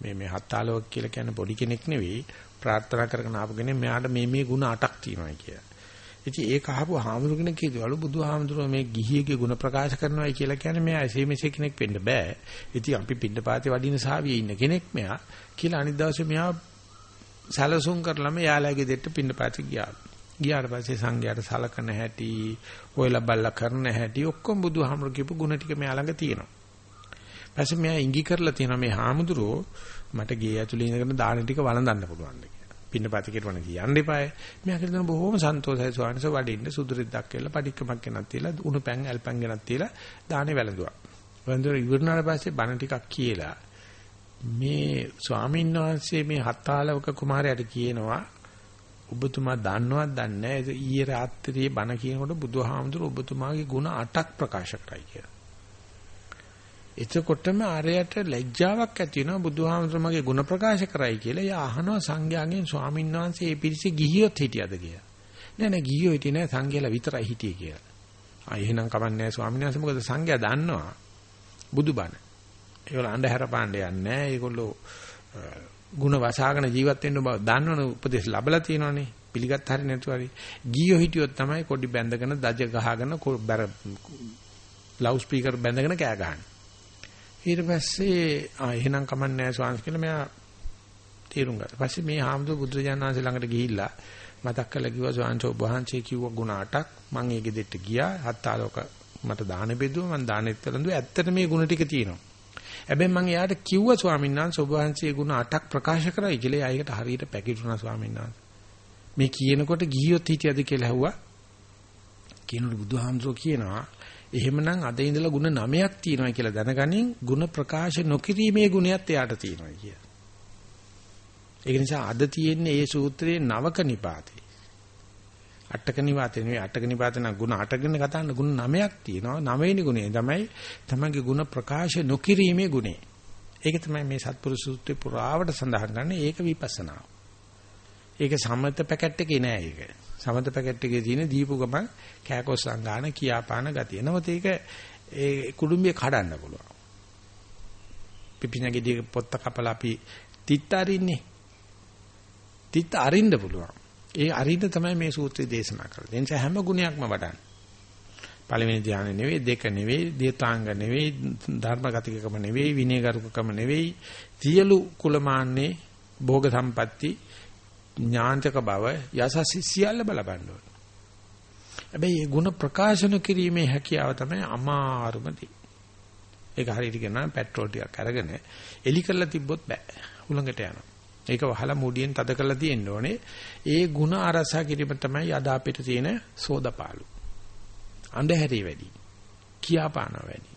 මේ මේ හත්තාලෝක කියලා කියන්නේ පොඩි කෙනෙක් නෙවෙයි ප්‍රාර්ථනා කරගෙන ආපු කෙනෙක් මෙයාට මේ මේ ಗುಣ අටක් තියෙනවා කියලා. ඉතින් ඒක අහපු හාමුදුරු කෙනෙක් කියදවලු බුදුහාමුදුරුවෝ මේ ගිහියගේ ಗುಣ ප්‍රකාශ කරනවායි කියලා කියන්නේ මෙයා එසේ මෙසේ කෙනෙක් වෙන්න බෑ. ඉතින් අපි පින්නපාතේ වඩින සාවියේ ඉන්න කෙනෙක් මෙයා කියලා අනිත් දවසේ මෙයා සැලසුම් කරලම යාළගේ දෙට්ට පින්නපාතේ ගියා. ගියාට පස්සේ සංඝයාට සලකන හැටි, හොයලා බල්ලා කරන හැටි ඔක්කොම බුදුහාමුදුරු කියපු ಗುಣ ටික මෙයා ළඟ තියෙනවා. පස්සේ මෙයා ඉඟි කරලා තියෙනවා මේ හාමුදුරුවෝ මට ගේ ඇතුලේ ඉඳගෙන දාන ටික වළඳන්න පුළුවන් පින්නපත කිරවන කියන්න එපායි. මෙයා කියන බොහොම සන්තෝෂයි ස්වාමීන් වඩින්න සුදුරිද්දක් කියලා පඩික්කමක් ගෙනත් තියලා උණු පැන් ඇල්පන් ගෙනත් තියලා දානේ වැළඳුවා. වැළඳුවා ඉවරනාට පස්සේ බණ ටිකක් කියලා මේ ස්වාමීන් වහන්සේ මේ හත්තාලවක කුමාරයාට කියනවා ඔබතුමා දන්නවද දන්නේ නැහැ ඊයේ රාත්‍රියේ බණ කියනකොට බුදුහාමුදුර ඔබතුමාගේ ගුණ 8ක් ප්‍රකාශ කරයි කියලා. එතකොටම ආරයට ලැජ්ජාවක් ඇති වෙනවා බුදුහාමුදුර මගේ ಗುಣ ප්‍රකාශ කරයි කියලා. එයා අහනවා සංඝයාගෙන් ස්වාමීන් වහන්සේ මේ පිරිසේ ගිහියොත් හිටියද කියලා. නෑ නෑ ගිහියෝ හිටියේ නෑ සංඝයාලා විතරයි හිටියේ කියලා. ආ එහෙනම් කමන්නේ නෑ ස්වාමීන් වහන්සේ මොකද සංඝයා දන්නවා බුදුබණ. ඒගොල්ලෝ අන්ධහැර පාණ්ඩ යන්නේ නෑ. ඒගොල්ලෝ ಗುಣ වසාගෙන ජීවත් වෙන්න බව දන්නවනේ උපදේශ ලැබලා තියෙනවනේ. පිළිගත් හරි නැතුව හරි. ගිහියෝ හිටියොත් තමයි කොඩි බැඳගෙන දජ ගහගෙන බර ලවුඩ් ස්පීකර් බැඳගෙන කෑ ගහන්නේ. ඊට පස්සේ ආ එහෙනම් කමන්නේ නැහැ ස්වාමීන් කියලා මෙයා තීරුම් ගත්තා. පස්සේ මේ හාමුදුරු බුදුරජාණන් වහන්සේ ළඟට ගිහිල්ලා මතක් කරලා කිව්වා ස්වාමීන් වහන්සේ කිව්ව ගුණ අටක් මම ඒ ගෙදෙට්ට ගියා. හත්තාලෝක මට දාන බෙදුවා මම දානෙත් වළඳුවා. ඇත්තට මේ ගුණ ටික තියෙනවා. හැබැයි මම එයාට කිව්වා ස්වාමීන් වහන්සේ ඔබ වහන්සේ ගුණ අටක් ප්‍රකාශ කරයි කියලා. එයාට හරියට පැකිලුණා ස්වාමීන් වහන්සේ. මේ කියනකොට ගිහියොත් හිටියද කියලා ඇහුවා. කියනකොට බුදුහාමුදුරුවෝ කියනවා එහෙමනම් අද ඉඳලා ಗುಣ 9ක් තියෙනවා කියලා දැනගනින් ಗುಣ ප්‍රකාශ නොකිරීමේ ගුණයත් එයාට තියෙනවා කිය. ඒක නිසා අද තියෙන්නේ මේ සූත්‍රයේ නවක නිපාතේ. අටක නිපාතේ නෙවෙයි අටක නිපාතේ නම් ಗುಣ අටගෙන කතා කරන ಗುಣ 9ක් තියෙනවා. 9 වෙනි ගුණය තමයි තමන්ගේ ಗುಣ ප්‍රකාශ නොකිරීමේ ගුණය. ඒක තමයි මේ සත්පුරුෂ සූත්‍රේ පුරාවට සඳහන් කරන්නේ ඒක විපස්සනාව. ඒක සමත පැකට් එකේ නෑ ඒක. සමත පැකට් එකේ තියෙන දීපු ගමන් කෑකොස් සංගාන කියාපාන ගතිය. නමුත් ඒක ඒ කුඩුම්බිය කඩන්න පුළුවන්. පිපිනගේ දී පොත්ත කපලා අපි තිත් අරින්නේ. තිත් අරින්න පුළුවන්. ඒ අරින්න තමයි මේ සූත්‍රය දේශනා කරන්නේ. එනිසා හැම ගුණයක්ම වඩන්න. පළවෙනි ධානය නෙවෙයි දෙක නෙවෙයි දේතාංග නෙවෙයි ධර්මගතිකකම නෙවෙයි විනයගරුකකම නෙවෙයි සියලු කුලමාන්නේ භෝග සම්පatti ඥාන්තක බව යසසි සියල්ල බලපන්න ඕන. හැබැයි මේ ಗುಣ ප්‍රකාශන කිරීමේ හැකියාව තමයි අමාරුම දේ. ඒක හරියට කියනවා පෙට්‍රෝල් ටිකක් අරගෙන එලි කරලා තිබ්බොත් බෑ. උලඟට යනවා. ඒක වහලා මුඩියෙන් තද කරලා තියෙන්න ඕනේ. ඒ ಗುಣ අරසා කිරීම තමයි අද අපිට තියෙන සෝදපාලු. අන්ධහැරි වැඩි. කියාපාන වැඩි.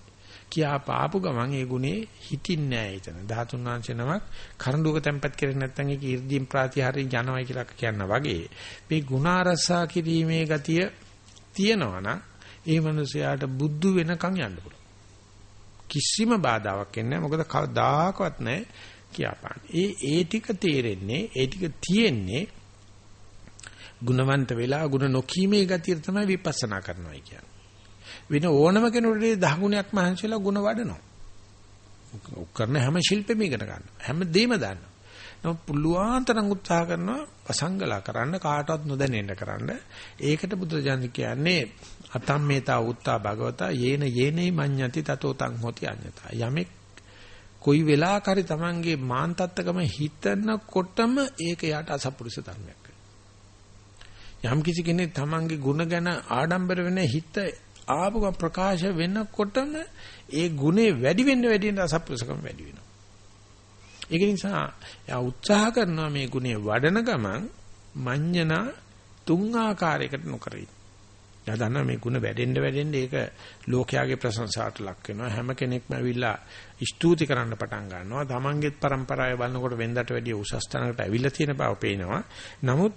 කියා පාපු ගමන් ඒ ගුණේ හිතින්නේ නැහැ එතන. ධාතුන් වංශ නමක් කරඬුවක තැම්පත් කරේ නැත්නම් ඒක 이르දීම් ප්‍රාතිහාරයෙන් යනවා කියලා කියන වගේ මේ ගුණ අරසා කිරීමේ ගතිය තියෙනවා නම් ඒ මනුස්සයාට බුද්ධ වෙනකන් යන්න පුළුවන්. කිසිම බාධාවක් එන්නේ නැහැ. මොකද කවදාකවත් නැහැ කියාපාන. ඒ ඒ ටික තේරෙන්නේ ඒ ටික තියෙන්නේ ගුණවන්ත වෙලා ගුණ නොකීමේ ගතිය තමයි විපස්සනා කරනවා කියන්නේ. වෙන ඕනම කෙනෙකුට දහ ගුණයක් මහන්සියලා ගුණ වඩනවා. කරන හැම ශිල්පෙම ඉගෙන ගන්නවා. හැම දෙම දන්නවා. නමුත් පුළුවන් තරම් උත්සාහ කරනවා අසංගලා කරන්න කාටවත් නොදැනෙන්න කරන්න. ඒකට බුදුරජාණන් කියන්නේ අතම්මේතා උත්තා භගවතා යේන යේනේ මඤ්ඤති තතෝ තං හොති අඤ්ඤතා. යමෙක් කොයි වෙලාවකරි Tamange මාන්තත්තකම හිතනකොටම ඒක යාට අසපුරුෂ ධර්මයක්. යම් කිසි කෙනෙක් Tamange ಗುಣ ගැන ආඩම්බර වෙන හිත ආපු ගමන් ප්‍රකාශ වෙනකොටම ඒ ගුණේ වැඩි වෙන්න වැඩි වෙන අසප්පුරුෂකම වැඩි වෙනවා. ඒක නිසා යා උත්සාහ කරනවා මේ ගුණේ වඩන ගමන් මඤ්ඤණා තුන් ආකාරයකට නොකරයි. යා දන්නා මේ ගුණ වැඩෙන්න වැඩෙන්න ඒක ලෝකයාගේ ප්‍රශංසාවට ලක් වෙනවා. හැම කෙනෙක්ම ඇවිල්ලා ස්තුති කරන්න පටන් ගන්නවා. තමන්ගේත් પરම්පරාවේ බලනකොට වෙන්දට වැඩිය උසස් තැනකට ඇවිල්ලා තියෙන බව පේනවා. නමුත්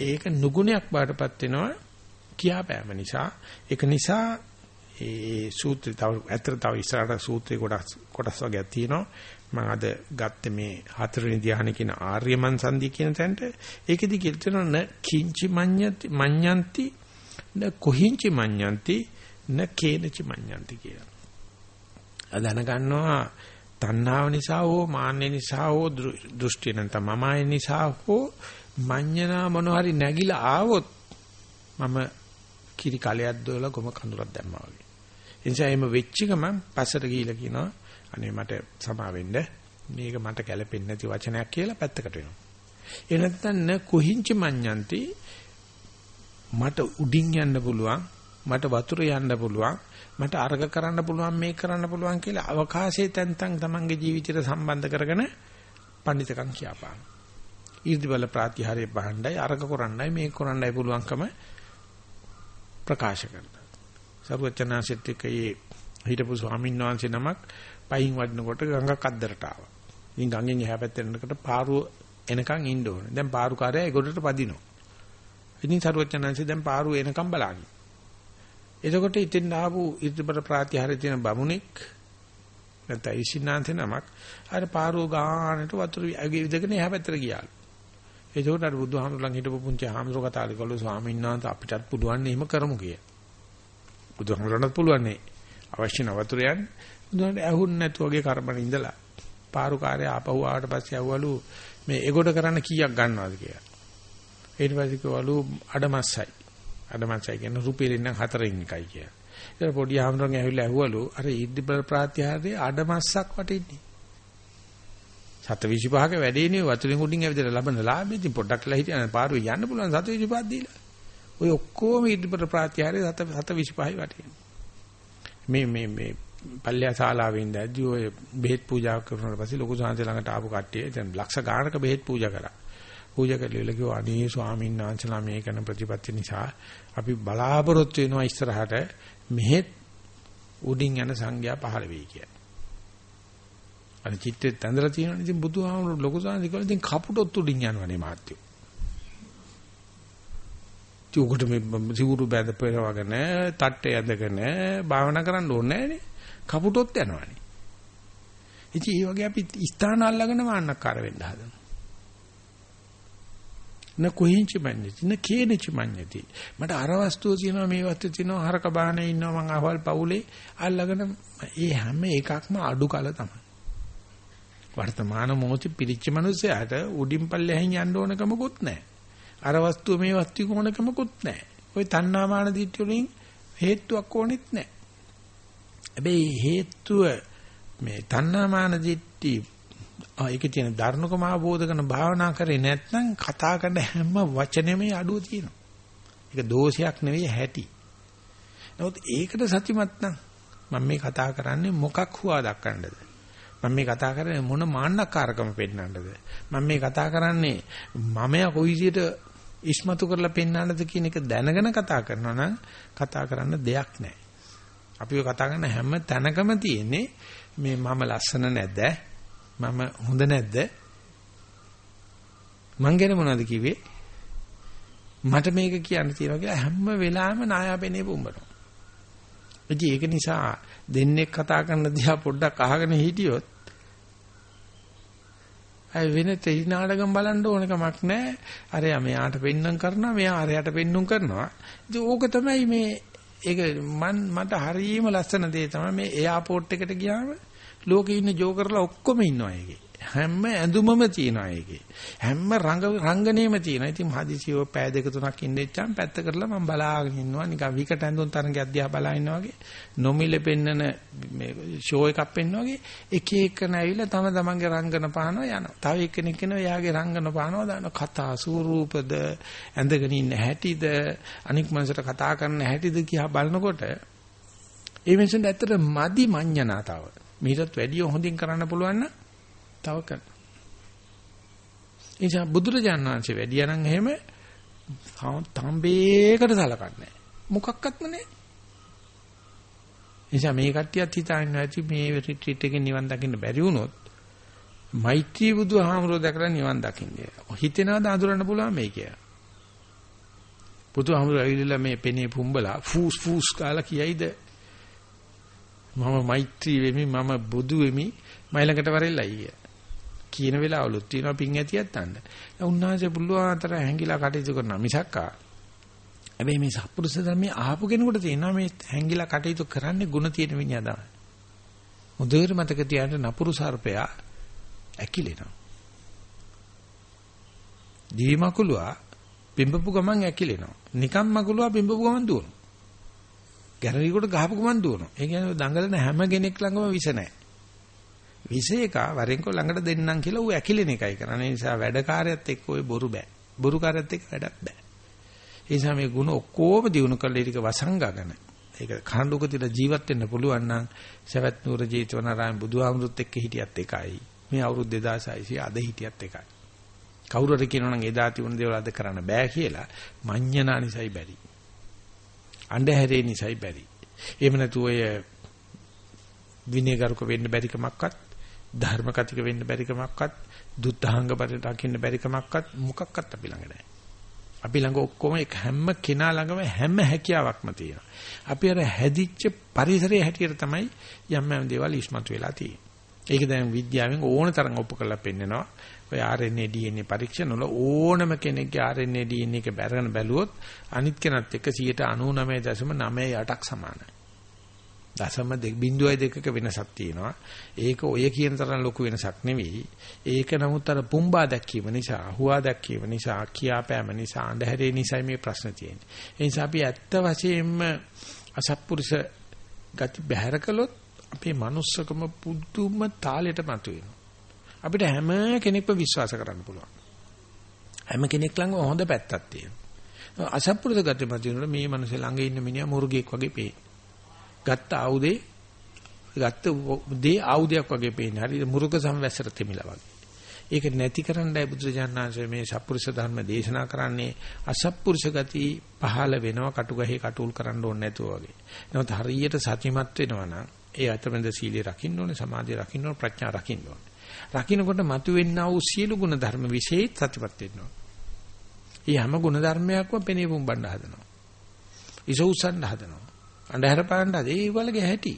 ඒක නුගුණයක් බාටපත් වෙනවා. කියාපෑම නිසා. ඒක නිසා ඒ සූත්‍රය තව ඇත්තට තව ඉස්සරහට සූත්‍රේ කොටස් කොටස් වර්ගයක් තියෙනවා. මම අද ගත්තේ මේ හතරවෙනි ධ්‍යාන කියන ආර්ය මන්සන්දි කියන තැනට ඒකෙදි කියලා න කිංචි මඤ්ඤති මඤ්ඤන්ති න කොහිංචි මඤ්ඤන්ති න කේනචි මඤ්ඤන්ති කියලා. අදන ගන්නවා තණ්හාව නිසා හෝ මාන්න නිසා හෝ දෘෂ්ටි නැත්නම් මමයි නිසා හෝ මඤ්ඤනා මොන හරි නැగిලා ආවොත් මම කිරි කලයක් දොලා ගොම කඳුරක් දැම්මා වගේ. එනිසා එහෙම වෙච්ච ගමන් පස්සට ගිහිලා කියනවා අනේ මට සමා වෙන්න මේක මට ගැලපෙන්නේ නැති වචනයක් කියලා පැත්තකට වෙනවා. ඒ නැත්නම් න කුහිංච මඤ්ඤන්ති මට උඩින් යන්න පුළුවන් මට වතුර යන්න පුළුවන් මට අර්ග කරන්න පුළුවන් මේක කරන්න පුළුවන් කියලා අවකාශයේ තැන් තන් තමන්ගේ ජීවිතයට සම්බන්ධ කරගෙන පඬිතකම් කියපාන. ඊර්ති බල ප්‍රාතිහාරය බහණ්ඩයි අර්ග කරන්නයි මේක කරන්නයි පුළුවන්කම ප්‍රකාශ කරනවා. සරුවචනාසිට එකේ හිටපු ස්වාමීන් වහන්සේ නමක් පයින් වඩනකොට ගඟක් අද්දරට ආවා. ඉතින් ගඟෙන් එහා පැත්තට යනකොට පාරුව එනකන් ඉන්න ඕනේ. දැන් පාරුකාරයා ඒගොඩට පදිනවා. ඉතින් සරුවචනාංශي දැන් පාරුව එනකම් බලන්නේ. එතකොට ඉතින් ආපු ඉර්ධබර ප්‍රාතිහාරය තියෙන බමුණෙක් නැත්නම් ඉසිනාන්ත නමක් අර පාරුව ගානට වතුර විදගෙන එහා පැත්තට ගියාලු. එතකොට අර බුදුහාමුදුරන් හිටපු පුංචි හාමුදුරුවෝ කතා කළා ස්වාමීන් වහන්සේ අපිටත් පුළුවන් නේ එහෙම කරමු කියලා. බුදුහාමුදුරන්ට පුළුවන් නේ. අවශ්‍ය නවතුර යන්නේ. බුදුහාමුදුරන් ඇහුන්නේ නැතු වගේ කර්මණ ඉඳලා පාරු කාර්ය ආපහු ආවට පස්සේ ඇහුවලු මේ එගොඩ කරන්න කීයක් ගන්නවද කියලා. ඊට පස්සේ කිව්වලු අඩමස්සයි. අඩමස්සයි කියන්නේ රුපියලින් නම් හතරෙන් එකයි කියලා. ඊට පොඩි ආම්රන් ඇවිල්ලා ඇහුවලු අර ඉද්දිබල ප්‍රාත්‍යාරයේ අඩමස්සක් වටින්නේ. 725ක වැඩේනේ වතුරින් උඩින් ඇවිදලා ලබන ලාභෙ ඉතින් පොඩ්ඩක්ලා හිටියන පාරුවේ යන්න පුළුවන් 725ක් දීලා. ඔය ඔක්කොම ඉදිරිපට ප්‍රාත්‍යාරය 725යි වටින්නේ. මේ මේ මේ පල්ලිය ශාලාවේ ඉඳදී ඔය බෙහෙත් පූජා කරනකොට පස්සේ ලොකු සාන්ති ළඟට ආපු කට්ටිය දැන් ලක්ෂ ගානක බෙහෙත් පූජා කරා. පූජා කරලා කිව්වා අනේ ස්වාමීන් වහන්සේලා මේ කරන ප්‍රතිපත්ති නිසා අපි බලාපොරොත්තු වෙනවා ඉස්සරහට මෙහෙත් උඩින් යන සංඥා පහළ වෙයි කියලා. අර චිත්තෙත් ඇඳලා තියෙනවා ඉතින් බුදුහාමුදුරු ලොකු සාන්ති කියලා ඉතින් කපුටොත් උඩින් යනවනේ මාත්‍යෝ. උකට මේ සිවුරු බැඳ පෙරවගෙන තට්ටේ ඇඳගෙන භාවනා කරන්න ඕනේ නැහනේ. කපුටොත් යනවනේ. ඉතින් ඒ වගේ අපි ස්ථාන අල්ලගෙන මාන්නක්කාර වෙන්න හදනවා. න කොහින්චි මඤ්ඤති න කේනචි මඤ්ඤති මට අර වස්තුව තියෙනවා මේ වස්තුව තියෙනවා හරක බාහනේ ඉන්නවා මං අහවල් පවුලේ අල්ලගෙන ඒ හැම එකක්ම අඩු කල තමයි වර්තමාන මොහොතේ පිළිච්ච මිනිසයාට උඩින් පල්ලෙහින් යන්න ඕනකමකුත් නැහැ අර වස්තුව මේ වස්තුව කොනකමකුත් නැහැ. ওই තණ්හාමාන දිට්ඨිය වලින් හේතුවක් ඕනෙත් නැහැ. හැබැයි හේතුව මේ තණ්හාමාන දිට්ඨි ඒකේ තියෙන ධර්මකම අවබෝධ කරන භාවනා කරේ නැත්නම් කතා කරන හැම වචනෙම අඩුව තියෙනවා. ඒක දෝෂයක් නෙවෙයි හැටි. නමුත් ඒකට සත්‍යමත් නම් මම මේ කතා කරන්නේ මොකක් හුවා දක්වන්නද? මම මේ කතා කරන්නේ මොන මාන්නකාරකම පෙන්නන්නද? මම මේ කතා කරන්නේ මමයා කොයි විදිහට ඉස්මතු කරලා පෙන්වන්නද කියන එක දැනගෙන කතා කරනවා නම් කතා කරන්න දෙයක් නැහැ. අපි ඔය කතා කරන හැම තැනකම තියෙන්නේ මේ මම ලස්සන නැද්ද? මම හොඳ නැද්ද? මං ගැන මොනවද කිව්වේ? මට මේක කියන්න තියෙනවා කියලා හැම වෙලාවෙම නායාපෙනේ පුඹනවා. ඉතින් ඒක නිසා දෙන්නේ කතා කරන දිහා පොඩ්ඩක් අහගෙන හිටියොත් අය වෙන තෙලි නාටකම් බලන්න ඕන කමක් නැහැ. අරයා මෙයාට පෙන්නම් කරනවා, මෙයා අරයාට පෙන්නුම් කරනවා. ඉතින් ඕක තමයි මේ ඒක මන් මට හරියම ලස්සන දේ තමයි මේ එයාපෝට් එකට ගියාම ලෝකේ ඉන්න ජෝකර්ලා ඔක්කොම ඉන්නවා ඒකේ. හැම ඇඳුමම තියෙනවා ඒකේ. හැම රංග රංගනේම තියෙනවා. ඉතින් හදිසියව පෑ දෙක තුනක් ඉඳෙච්චාම පැත්ත කරලා මම බලාගෙන ඉන්නවා. නිකන් විකට ඇඳුම් තරංගයක් දිහා බලා ඉන්නවා වගේ. නොමිලේ පෙන්නන මේ ෂෝ එකක් පෙන්නවා වගේ එක එක නැවිලා තම තමන්ගේ රංගන පානවා යනවා. තව එක්කෙනෙක් කෙනා එයාගේ රංගන පානවා දාන කතා ස්වරූපද ඇඳගෙන ඉන්න හැටිද අනික් මනසට කතා කරන හැටිද කියා බලනකොට ඒ මිනිස්සුන්ට ඇත්තට මදි මඤ්ඤණාතාව. මීටත් වැඩිය හොඳින් කරන්න පුළුවන් නම් තව කරනවා. එනිසා බුදුරජාණන් වහන්සේ වැඩියා නම් එහෙම තම්බේකට සලකන්නේ මොකක්වත්ම නැහැ. එනිසා මේ කට්ටියත් හිතාගෙන ඇති මේ රිට්‍රීට් එකේ නිවන් දකින්න බැරි වුණොත් මෛත්‍රී බුදුහාමුදුරුවෝ දැකලා නිවන් දකින්නේ. හිතෙනවද අඳුරන්න පුළුවන් මේ කියලා. බුදුහාමුදුරුවෝ ඇවිල්ලා මේ පෙනේ පුම්බලා ෆූස් ෆූස් කාලා කියයිද මම මෛත්‍රී වෙමි මම බුදු වෙමි මයිලකට වරෙල්ලයි කිය. කියන වෙලාවලුත් තියෙනවා පිං ඇතියක් තන්න. උන්වහන්සේ පුළුවන් අතර හැංගිලා කටයුතු කරනවා මිසක්කා හැබැයි මේ සත්පුරුෂ ධර්මයේ ආපු කෙනෙකුට තියෙනවා මේ හැංගිලා කටයුතු කරන්නේ ಗುಣ තියෙන මිනිහා තමයි. මුදේර මතක තියාගන්න නපුරු සර්පයා ඇකිලෙනවා. දිවි මකුලුවා පිඹපු ගමන් ඇකිලෙනවා. නිකම් මකුලුවා පිඹපු ගමන් දුවනවා. ගැරණියකට ගහපු ගමන් දුවනවා. ඒ කියන්නේ දඟලන හැම කෙනෙක් ළඟම විස නැහැ. විස එක වරෙන්කෝ ළඟට දෙන්නම් කියලා ඌ ඇකිලෙන එකයි කරන්නේ. ඒ නිසා වැඩකාරයත් එක්ක ওই බොරු බෑ. බොරුකාරයත් එක්ක වැඩක් බෑ. ඒ නිසා මේ ಗುಣ ඔක්කොම දිනු කරලා ඊට වසංගගන. ඒක කණ්ඩුක තියලා ජීවත් වෙන්න පුළුවන් නම් සවැත් නුවර ජීතවනාරාම බුදුහාමුදුරුත් එක්ක හිටියත් එකයි. මේ අවුරුදු 2600 අද හිටියත් එකයි. කවුරු හරි කියනවනම් එදා තිබුණ දේවල් අද කරන්න බෑ කියලා මඤ්ඤණා නිසයි බැරි. අන්ධහැරේ නිසයි බැරි. එහෙම නැතු ඔය විනයගරුක වෙන්න බැරි කමක්වත් ධර්ම කතික වෙන්න බැරි කමක්වත් දුත්හංග පරිට දකින්න බැරි කමක්වත් මොකක්වත් අපි ළඟ නැහැ. අපි ළඟ ඔක්කොම එක හැම කෙනා ළඟම හැම හැකියාවක්ම තියෙනවා. අපි අර හැදිච්ච පරිසරයේ හැටියට තමයි යම් යම් දේවල් ඉස්මතු වෙලා තියෙන්නේ. ඒක දැන් විද්‍යාවෙන් ඕන තරම් ඔප්පු කරලා පෙන්නනවා. ඔය RNA DNA පරීක්ෂණ වල ඕනම කෙනෙක්ගේ RNA DNA එක බැරගෙන බැලුවොත් අනිත් කෙනත් එක්ක 99.98ක් සමානයි. දශම 2.2ක වෙනසක් තියෙනවා. ඒක ඔය කියන තරම් ලොකු වෙනසක් නෙවෙයි. ඒක නමුත් අර පුම්බා දැක්වීම නිසා, හුවා දැක්වීම නිසා, කියාපෑම නිසා, අඳුරේ නිසා මේ ප්‍රශ්න තියෙන්නේ. ඒ නිසා අපි ඇත්ත වශයෙන්ම අසත්පුරුෂ ගති බැහැර කළොත් අපේ manussකම පුදුම තාලෙට මතුවෙනවා. අපිට හැම කෙනෙක්ව විශ්වාස කරන්න පුළුවන්. හැම කෙනෙක් ළඟ හොඳ පැත්තක් තියෙනවා. අසත්පුරුෂ ගති මතුවෙනකොට මේ මිනිස්සේ ළඟ ඉන්න මිනිහා මුර්ගෙක් වගේ පේන. ගත්ත ආයුධේ ගත්ත දේ ආයුධයක් වගේ පේන්නේ. හරියට මුර්ග සම්වැසර තෙමිලා වගේ. ඒක නැති කරන්නයි බුදුරජාණන්සේ මේ සත්පුරුෂ ධර්ම දේශනා කරන්නේ අසත්පුරුෂ ගති පහළ වෙනවා කටුගහේ කටුල් කරන්න ඕනේ නැතුව වගේ. නමුත් හරියට සත්‍යමත් වෙනවා නම් ඒ අතමැද සීලිය රකින්න ඕනේ, සමාධිය රකින්න ඕනේ, ප්‍රඥා රකින්න ඕනේ. රකින්නකොට මතුවෙන්නා වූ සියලු ගුණ ධර්ම વિશેයි සත්‍යපත් වෙනවා. මේ හැම ගුණ ධර්මයක්ම පෙනේ පුම්බන්න හදනවා. ඉසෝසන්න හදනවා. අන්ධහර පාන්න හද ඒ වලගේ හැටි.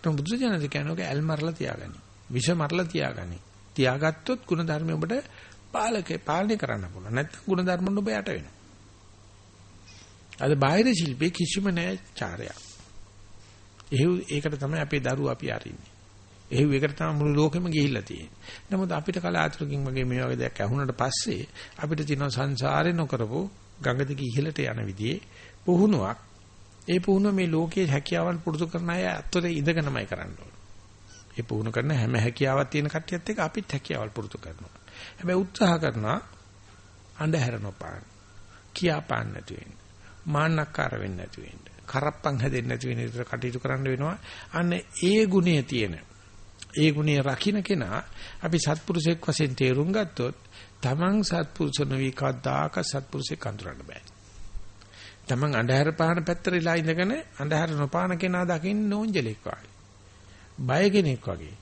તો බුදුසජනද කියනෝක ඇල් මරලා තියාගනි. විෂ මරලා තියාගනි. තියාගත්තොත් ගුණ ධර්ම ඔබට පාලකේ පාලනය කරන්න පුළුවන්. නැත්නම් ගුණ ධර්ම ඔබ යට වෙනවා. අද බාහිර ශිල්පේ කිසිම නෑ චාරයක්. එහෙව් ඒකට තමයි අපේ දරුවෝ අපි අරින්නේ. එහෙව් ඒකට තමයි මුළු ලෝකෙම ගිහිල්ලා තියෙන්නේ. නමුත් අපිට කලාතුරකින් වගේ මේ වගේ දෙයක් ඇහුනට පස්සේ අපිට තියෙන සංසාරේ නොකරපු ගඟ දිගේ ඉහළට යන විදිහේ පුහුණුවක්. ඒ පුහුණුව මේ ලෝකයේ හැකියාවන් පුරුදු කරන අය අත්වලේ ඉඳගෙනමයි කරන්න ඕන. ඒ පුහුණු කරන හැම හැකියාවක් තියෙන කට්ටියත් එක්ක අපිත් හැකියාවල් පුරුදු කරනවා. හැබැයි උත්සාහ කරනවා අඳුර නොපාන. කියා පාන්න නැති වෙන්න. මාන්නක්කාර වෙන්න නැති වෙන්න. කරප්පන් හැදෙන්නේ නැති වෙන විදිහට කටයුතු කරන්න වෙනවා. අන්න ඒ ගුණය තියෙන. ඒ ගුණය රකින්න කෙනා අපි සත්පුරුෂයෙක් වශයෙන් තේරුම් ගත්තොත් තමන් සත්පුරුෂ නොවි කද්දාක සත්පුරුෂයෙක් අඳුරන්න බෑ. තමන් අන්ධහර පහන පැත්තරලා ඉඳගෙන අන්ධහර නොපාන කෙනා දකින්න නෝන්ජලෙක් වගේ. බය කෙනෙක් වගේ.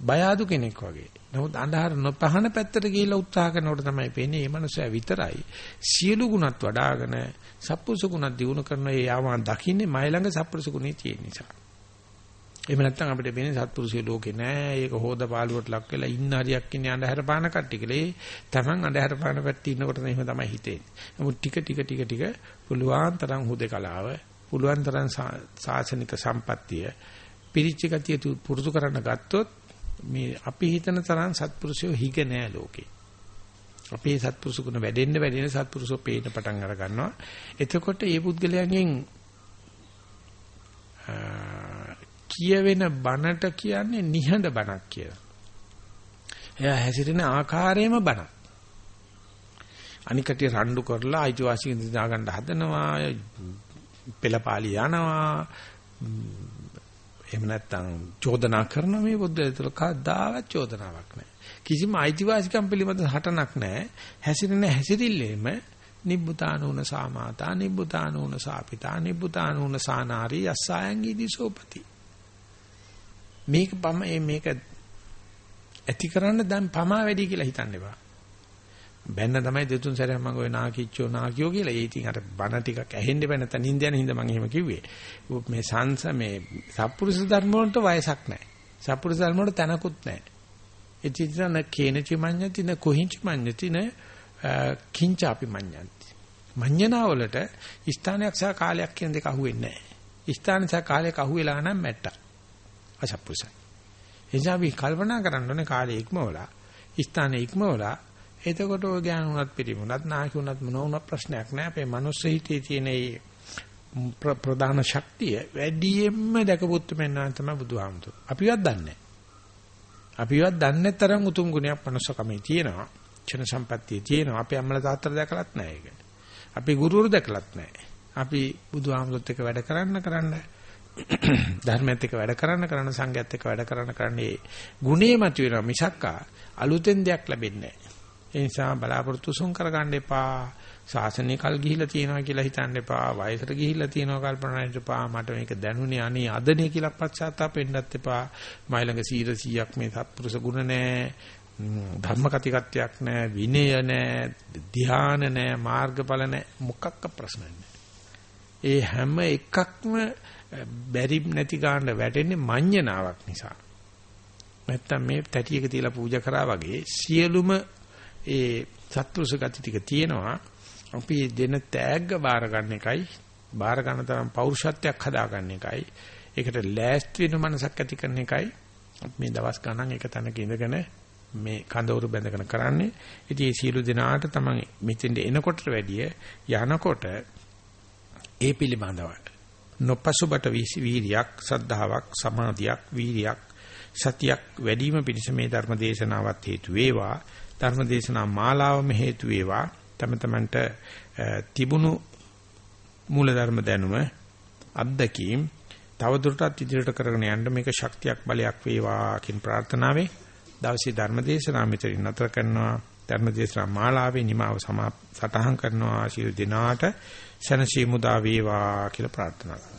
බය අඩු කෙනෙක් වගේ. නමුත් අන්ධහර නොපහන පැත්තට ගිහිල්ලා උත්සාහ කරනකොට තමයි පේන්නේ මේ මනුස්සයා විතරයි සියලු ගුණත් වඩාගෙන සත්පුරුෂ ගුණත් දිනු කරන ඒ යාමන් දකින්නේ මයි ළඟ සත්පුරුෂ ගුණේ තියෙන නිසා. එහෙම නැත්නම් අපිට වෙන්නේ සත්පුරුෂය ලෝකේ නෑ. ඒක හොද පාළුවට ලක් වෙලා ඉන්න හරියක් ඉන්නේ අඳුර පාන කට්ටිය කියලා. ඒ Taman අඳුර පාන පැත්තේ ඉන්නකොට එහෙම තමයි හිතෙන්නේ. නමුත් ටික ටික ටික ටික පුළුවන් තරම් හුදකලාව, පුළුවන් තරම් සාසනික සම්පත්තිය, පිරිච්ච ගතිය පුරුදු කරන්න ගත්තොත් මේ අපි හිතන තරම් සත්පුරුෂයෝ හිග නෑ ලෝකේ. අපේ සත්පුරුෂ ගුණ වැඩෙන්න වැඩෙන්න සත්පුරුෂෝ පේන පටන් අර ගන්නවා. එතකොට මේ පුද්ගලයන්ගෙන් කියවෙන බණට කියන්නේ නිහඬ බණක් කියලා. එයා හැසිරෙන ආකාරයේම බණක්. අනිකට රණ්ඩු කරලා අයිතිවාසිකම් දිනා ගන්න හදනවා, පෙළපාලි යනවා. එහෙම නැත්නම් චෝදනා කරන මේ බුද්ධ ඇතුළ කවදාවත් චෝදනාවක් නැහැ. කිසිම අයිතිවාසිකම් පිළිබඳ හටනක් නැහැ. හැසිරෙන හැසිරිල්ලේම නිබ්බුතානූන සාමාතා නිබ්බුතානූන සාපිතා නිබ්බුතානූන සානාරී යස්සයන් ඉදිසෝපති මේක පම මේක ඇති කරන්න දැන් පමා වැඩි කියලා හිතන්න එපා බැන්න තමයි දෙතුන් සැරයක් මම ඔය නාකිච්චෝ නාකියෝ කියලා. ඒ ඉතින් අර බණ ටිකක් ඇහෙන්න බෑ නැත්නම් නිින්ද යන හින්දා මම එහෙම කිව්වේ. මේ සංස මේ සත්පුරුෂ ධර්ම වලට වයසක් නැහැ. සත්පුරුෂ ධර්ම වල තැනකුත් නැහැ. එචිතන කේනචි මඤ්ඤති න කොහිංචි මඤ්ඤති න කිංචාපි මඤ්ඤන්ති. මඤ්ඤනා වලට ස්ථානයක් සහ කාලයක් කියන දෙක අහුවෙන්නේ නැහැ. ස්ථාන සහ කාලයක අහුවෙලා නම් මැට්ටා. අසත්පුරුෂයි. එනිසා අපි කල්පනා කරන්න ඕනේ කාලය ඉක්මවලා ස්ථානය ඉක්මවලා එතකොට ඔය ඥාන උනත් පිළිමුණත් නාකි උනත් මොන උනත් ප්‍රශ්නයක් නෑ. අපේ මනුස්ස හිතේ තියෙන මේ ප්‍රධාන ශක්තිය වැඩියෙන්ම දැකපුත් මෙන්නා තමයි බුදුහාමුදුර. අපිවත් දන්නේ අපිවත් දන්නේ තරම් උතුම් ගුණයක් මනුස්සකමේ තියෙනවා. චන සම්පත්තියේ තියෙනවා. අපි අම්මලා තාත්තලා දැකලත් නෑ ඒක. අපි ගුරුවරු දැකලත් නෑ. අපි බුදුහාමුදුරත් එක්ක වැඩ කරන්න කරන්න ධර්මයත් එක්ක වැඩ කරන්න කරන්න සංඝයත් එක්ක වැඩ කරන්න කරන්නේ ගුණේ මත වෙනවා මිසක්කා අලුතෙන් දෙයක් ලැබෙන්නේ නැහැ. ඒ නිසා බලාපොරොත්තු සුන් කරගන්න එපා. ශාසනය කල් ගිහිලා තියෙනවා කියලා හිතන්න එපා. වයසට ගිහිලා තියෙනවා කල්පනා කරන්න එපා. මට මේක දැනුනේ අනේ අදනේ කියලා පශ්චාත්තාපෙන්නත් එපා. මයි ළඟ 100ක් මේ සත්පුරුෂ ගුණ නැහැ. ධර්ම කතිකත්වයක් නැහැ. විනය නැහැ. ධ්‍යාන නැහැ. මාර්ගඵල නැහැ. මොකක්ක ප්‍රශ්න ඒ හැම එකක්ම බැරි නැති ගන්න වැටෙන්නේ මඤ්ඤණාවක් නිසා. නැත්තම් මේ තැටියක තියලා පූජා කරා වගේ සියලුම ඒ සත්පුරුෂ ගති ටික තියෙනවා. අපි දෙන තෑග්ග බාර ගන්න එකයි, බාර ගන්න තරම් පෞරුෂත්වයක් හදා ගන්න එකයි, ඒකට ලෑස්ති වෙන මනසක් ඇති කරන එකයි මේ දවස් ගණන් එක තැනක ඉඳගෙන මේ කඳවුරු බැඳගෙන කරන්නේ. ඉතින් මේ සියලු දෙනාට තමයි මෙතෙන්ට එනකොට වැඩිය යනකොට ඒ පිළිබඳව නොපසුබට වීරියක්, සද්ධාාවක්, සමාධියක්, වීරියක්, සතියක් වැඩිම පිණිස මේ ධර්ම දේශනාවත් හේතු වේවා. ධර්මදේශනා මාලාවම හේතු වේවා. තම තමන්ට තිබුණු මූලධර්ම දැනුම අත්දැකීම් තවදුරටත් ඉදිරියට කරගෙන යන්න මේක ශක්තියක් බලයක් වේවා කියන ප්‍රාර්ථනාවේ දවසේ ධර්මදේශනා මෙතනින් නතර කරනවා. ධර්මදේශනා මාලාවේ නිමාව සටහන් කරනවා. ශිරු දිනාට සනසීමුදා වේවා කියලා ප්‍රාර්ථනා කරනවා.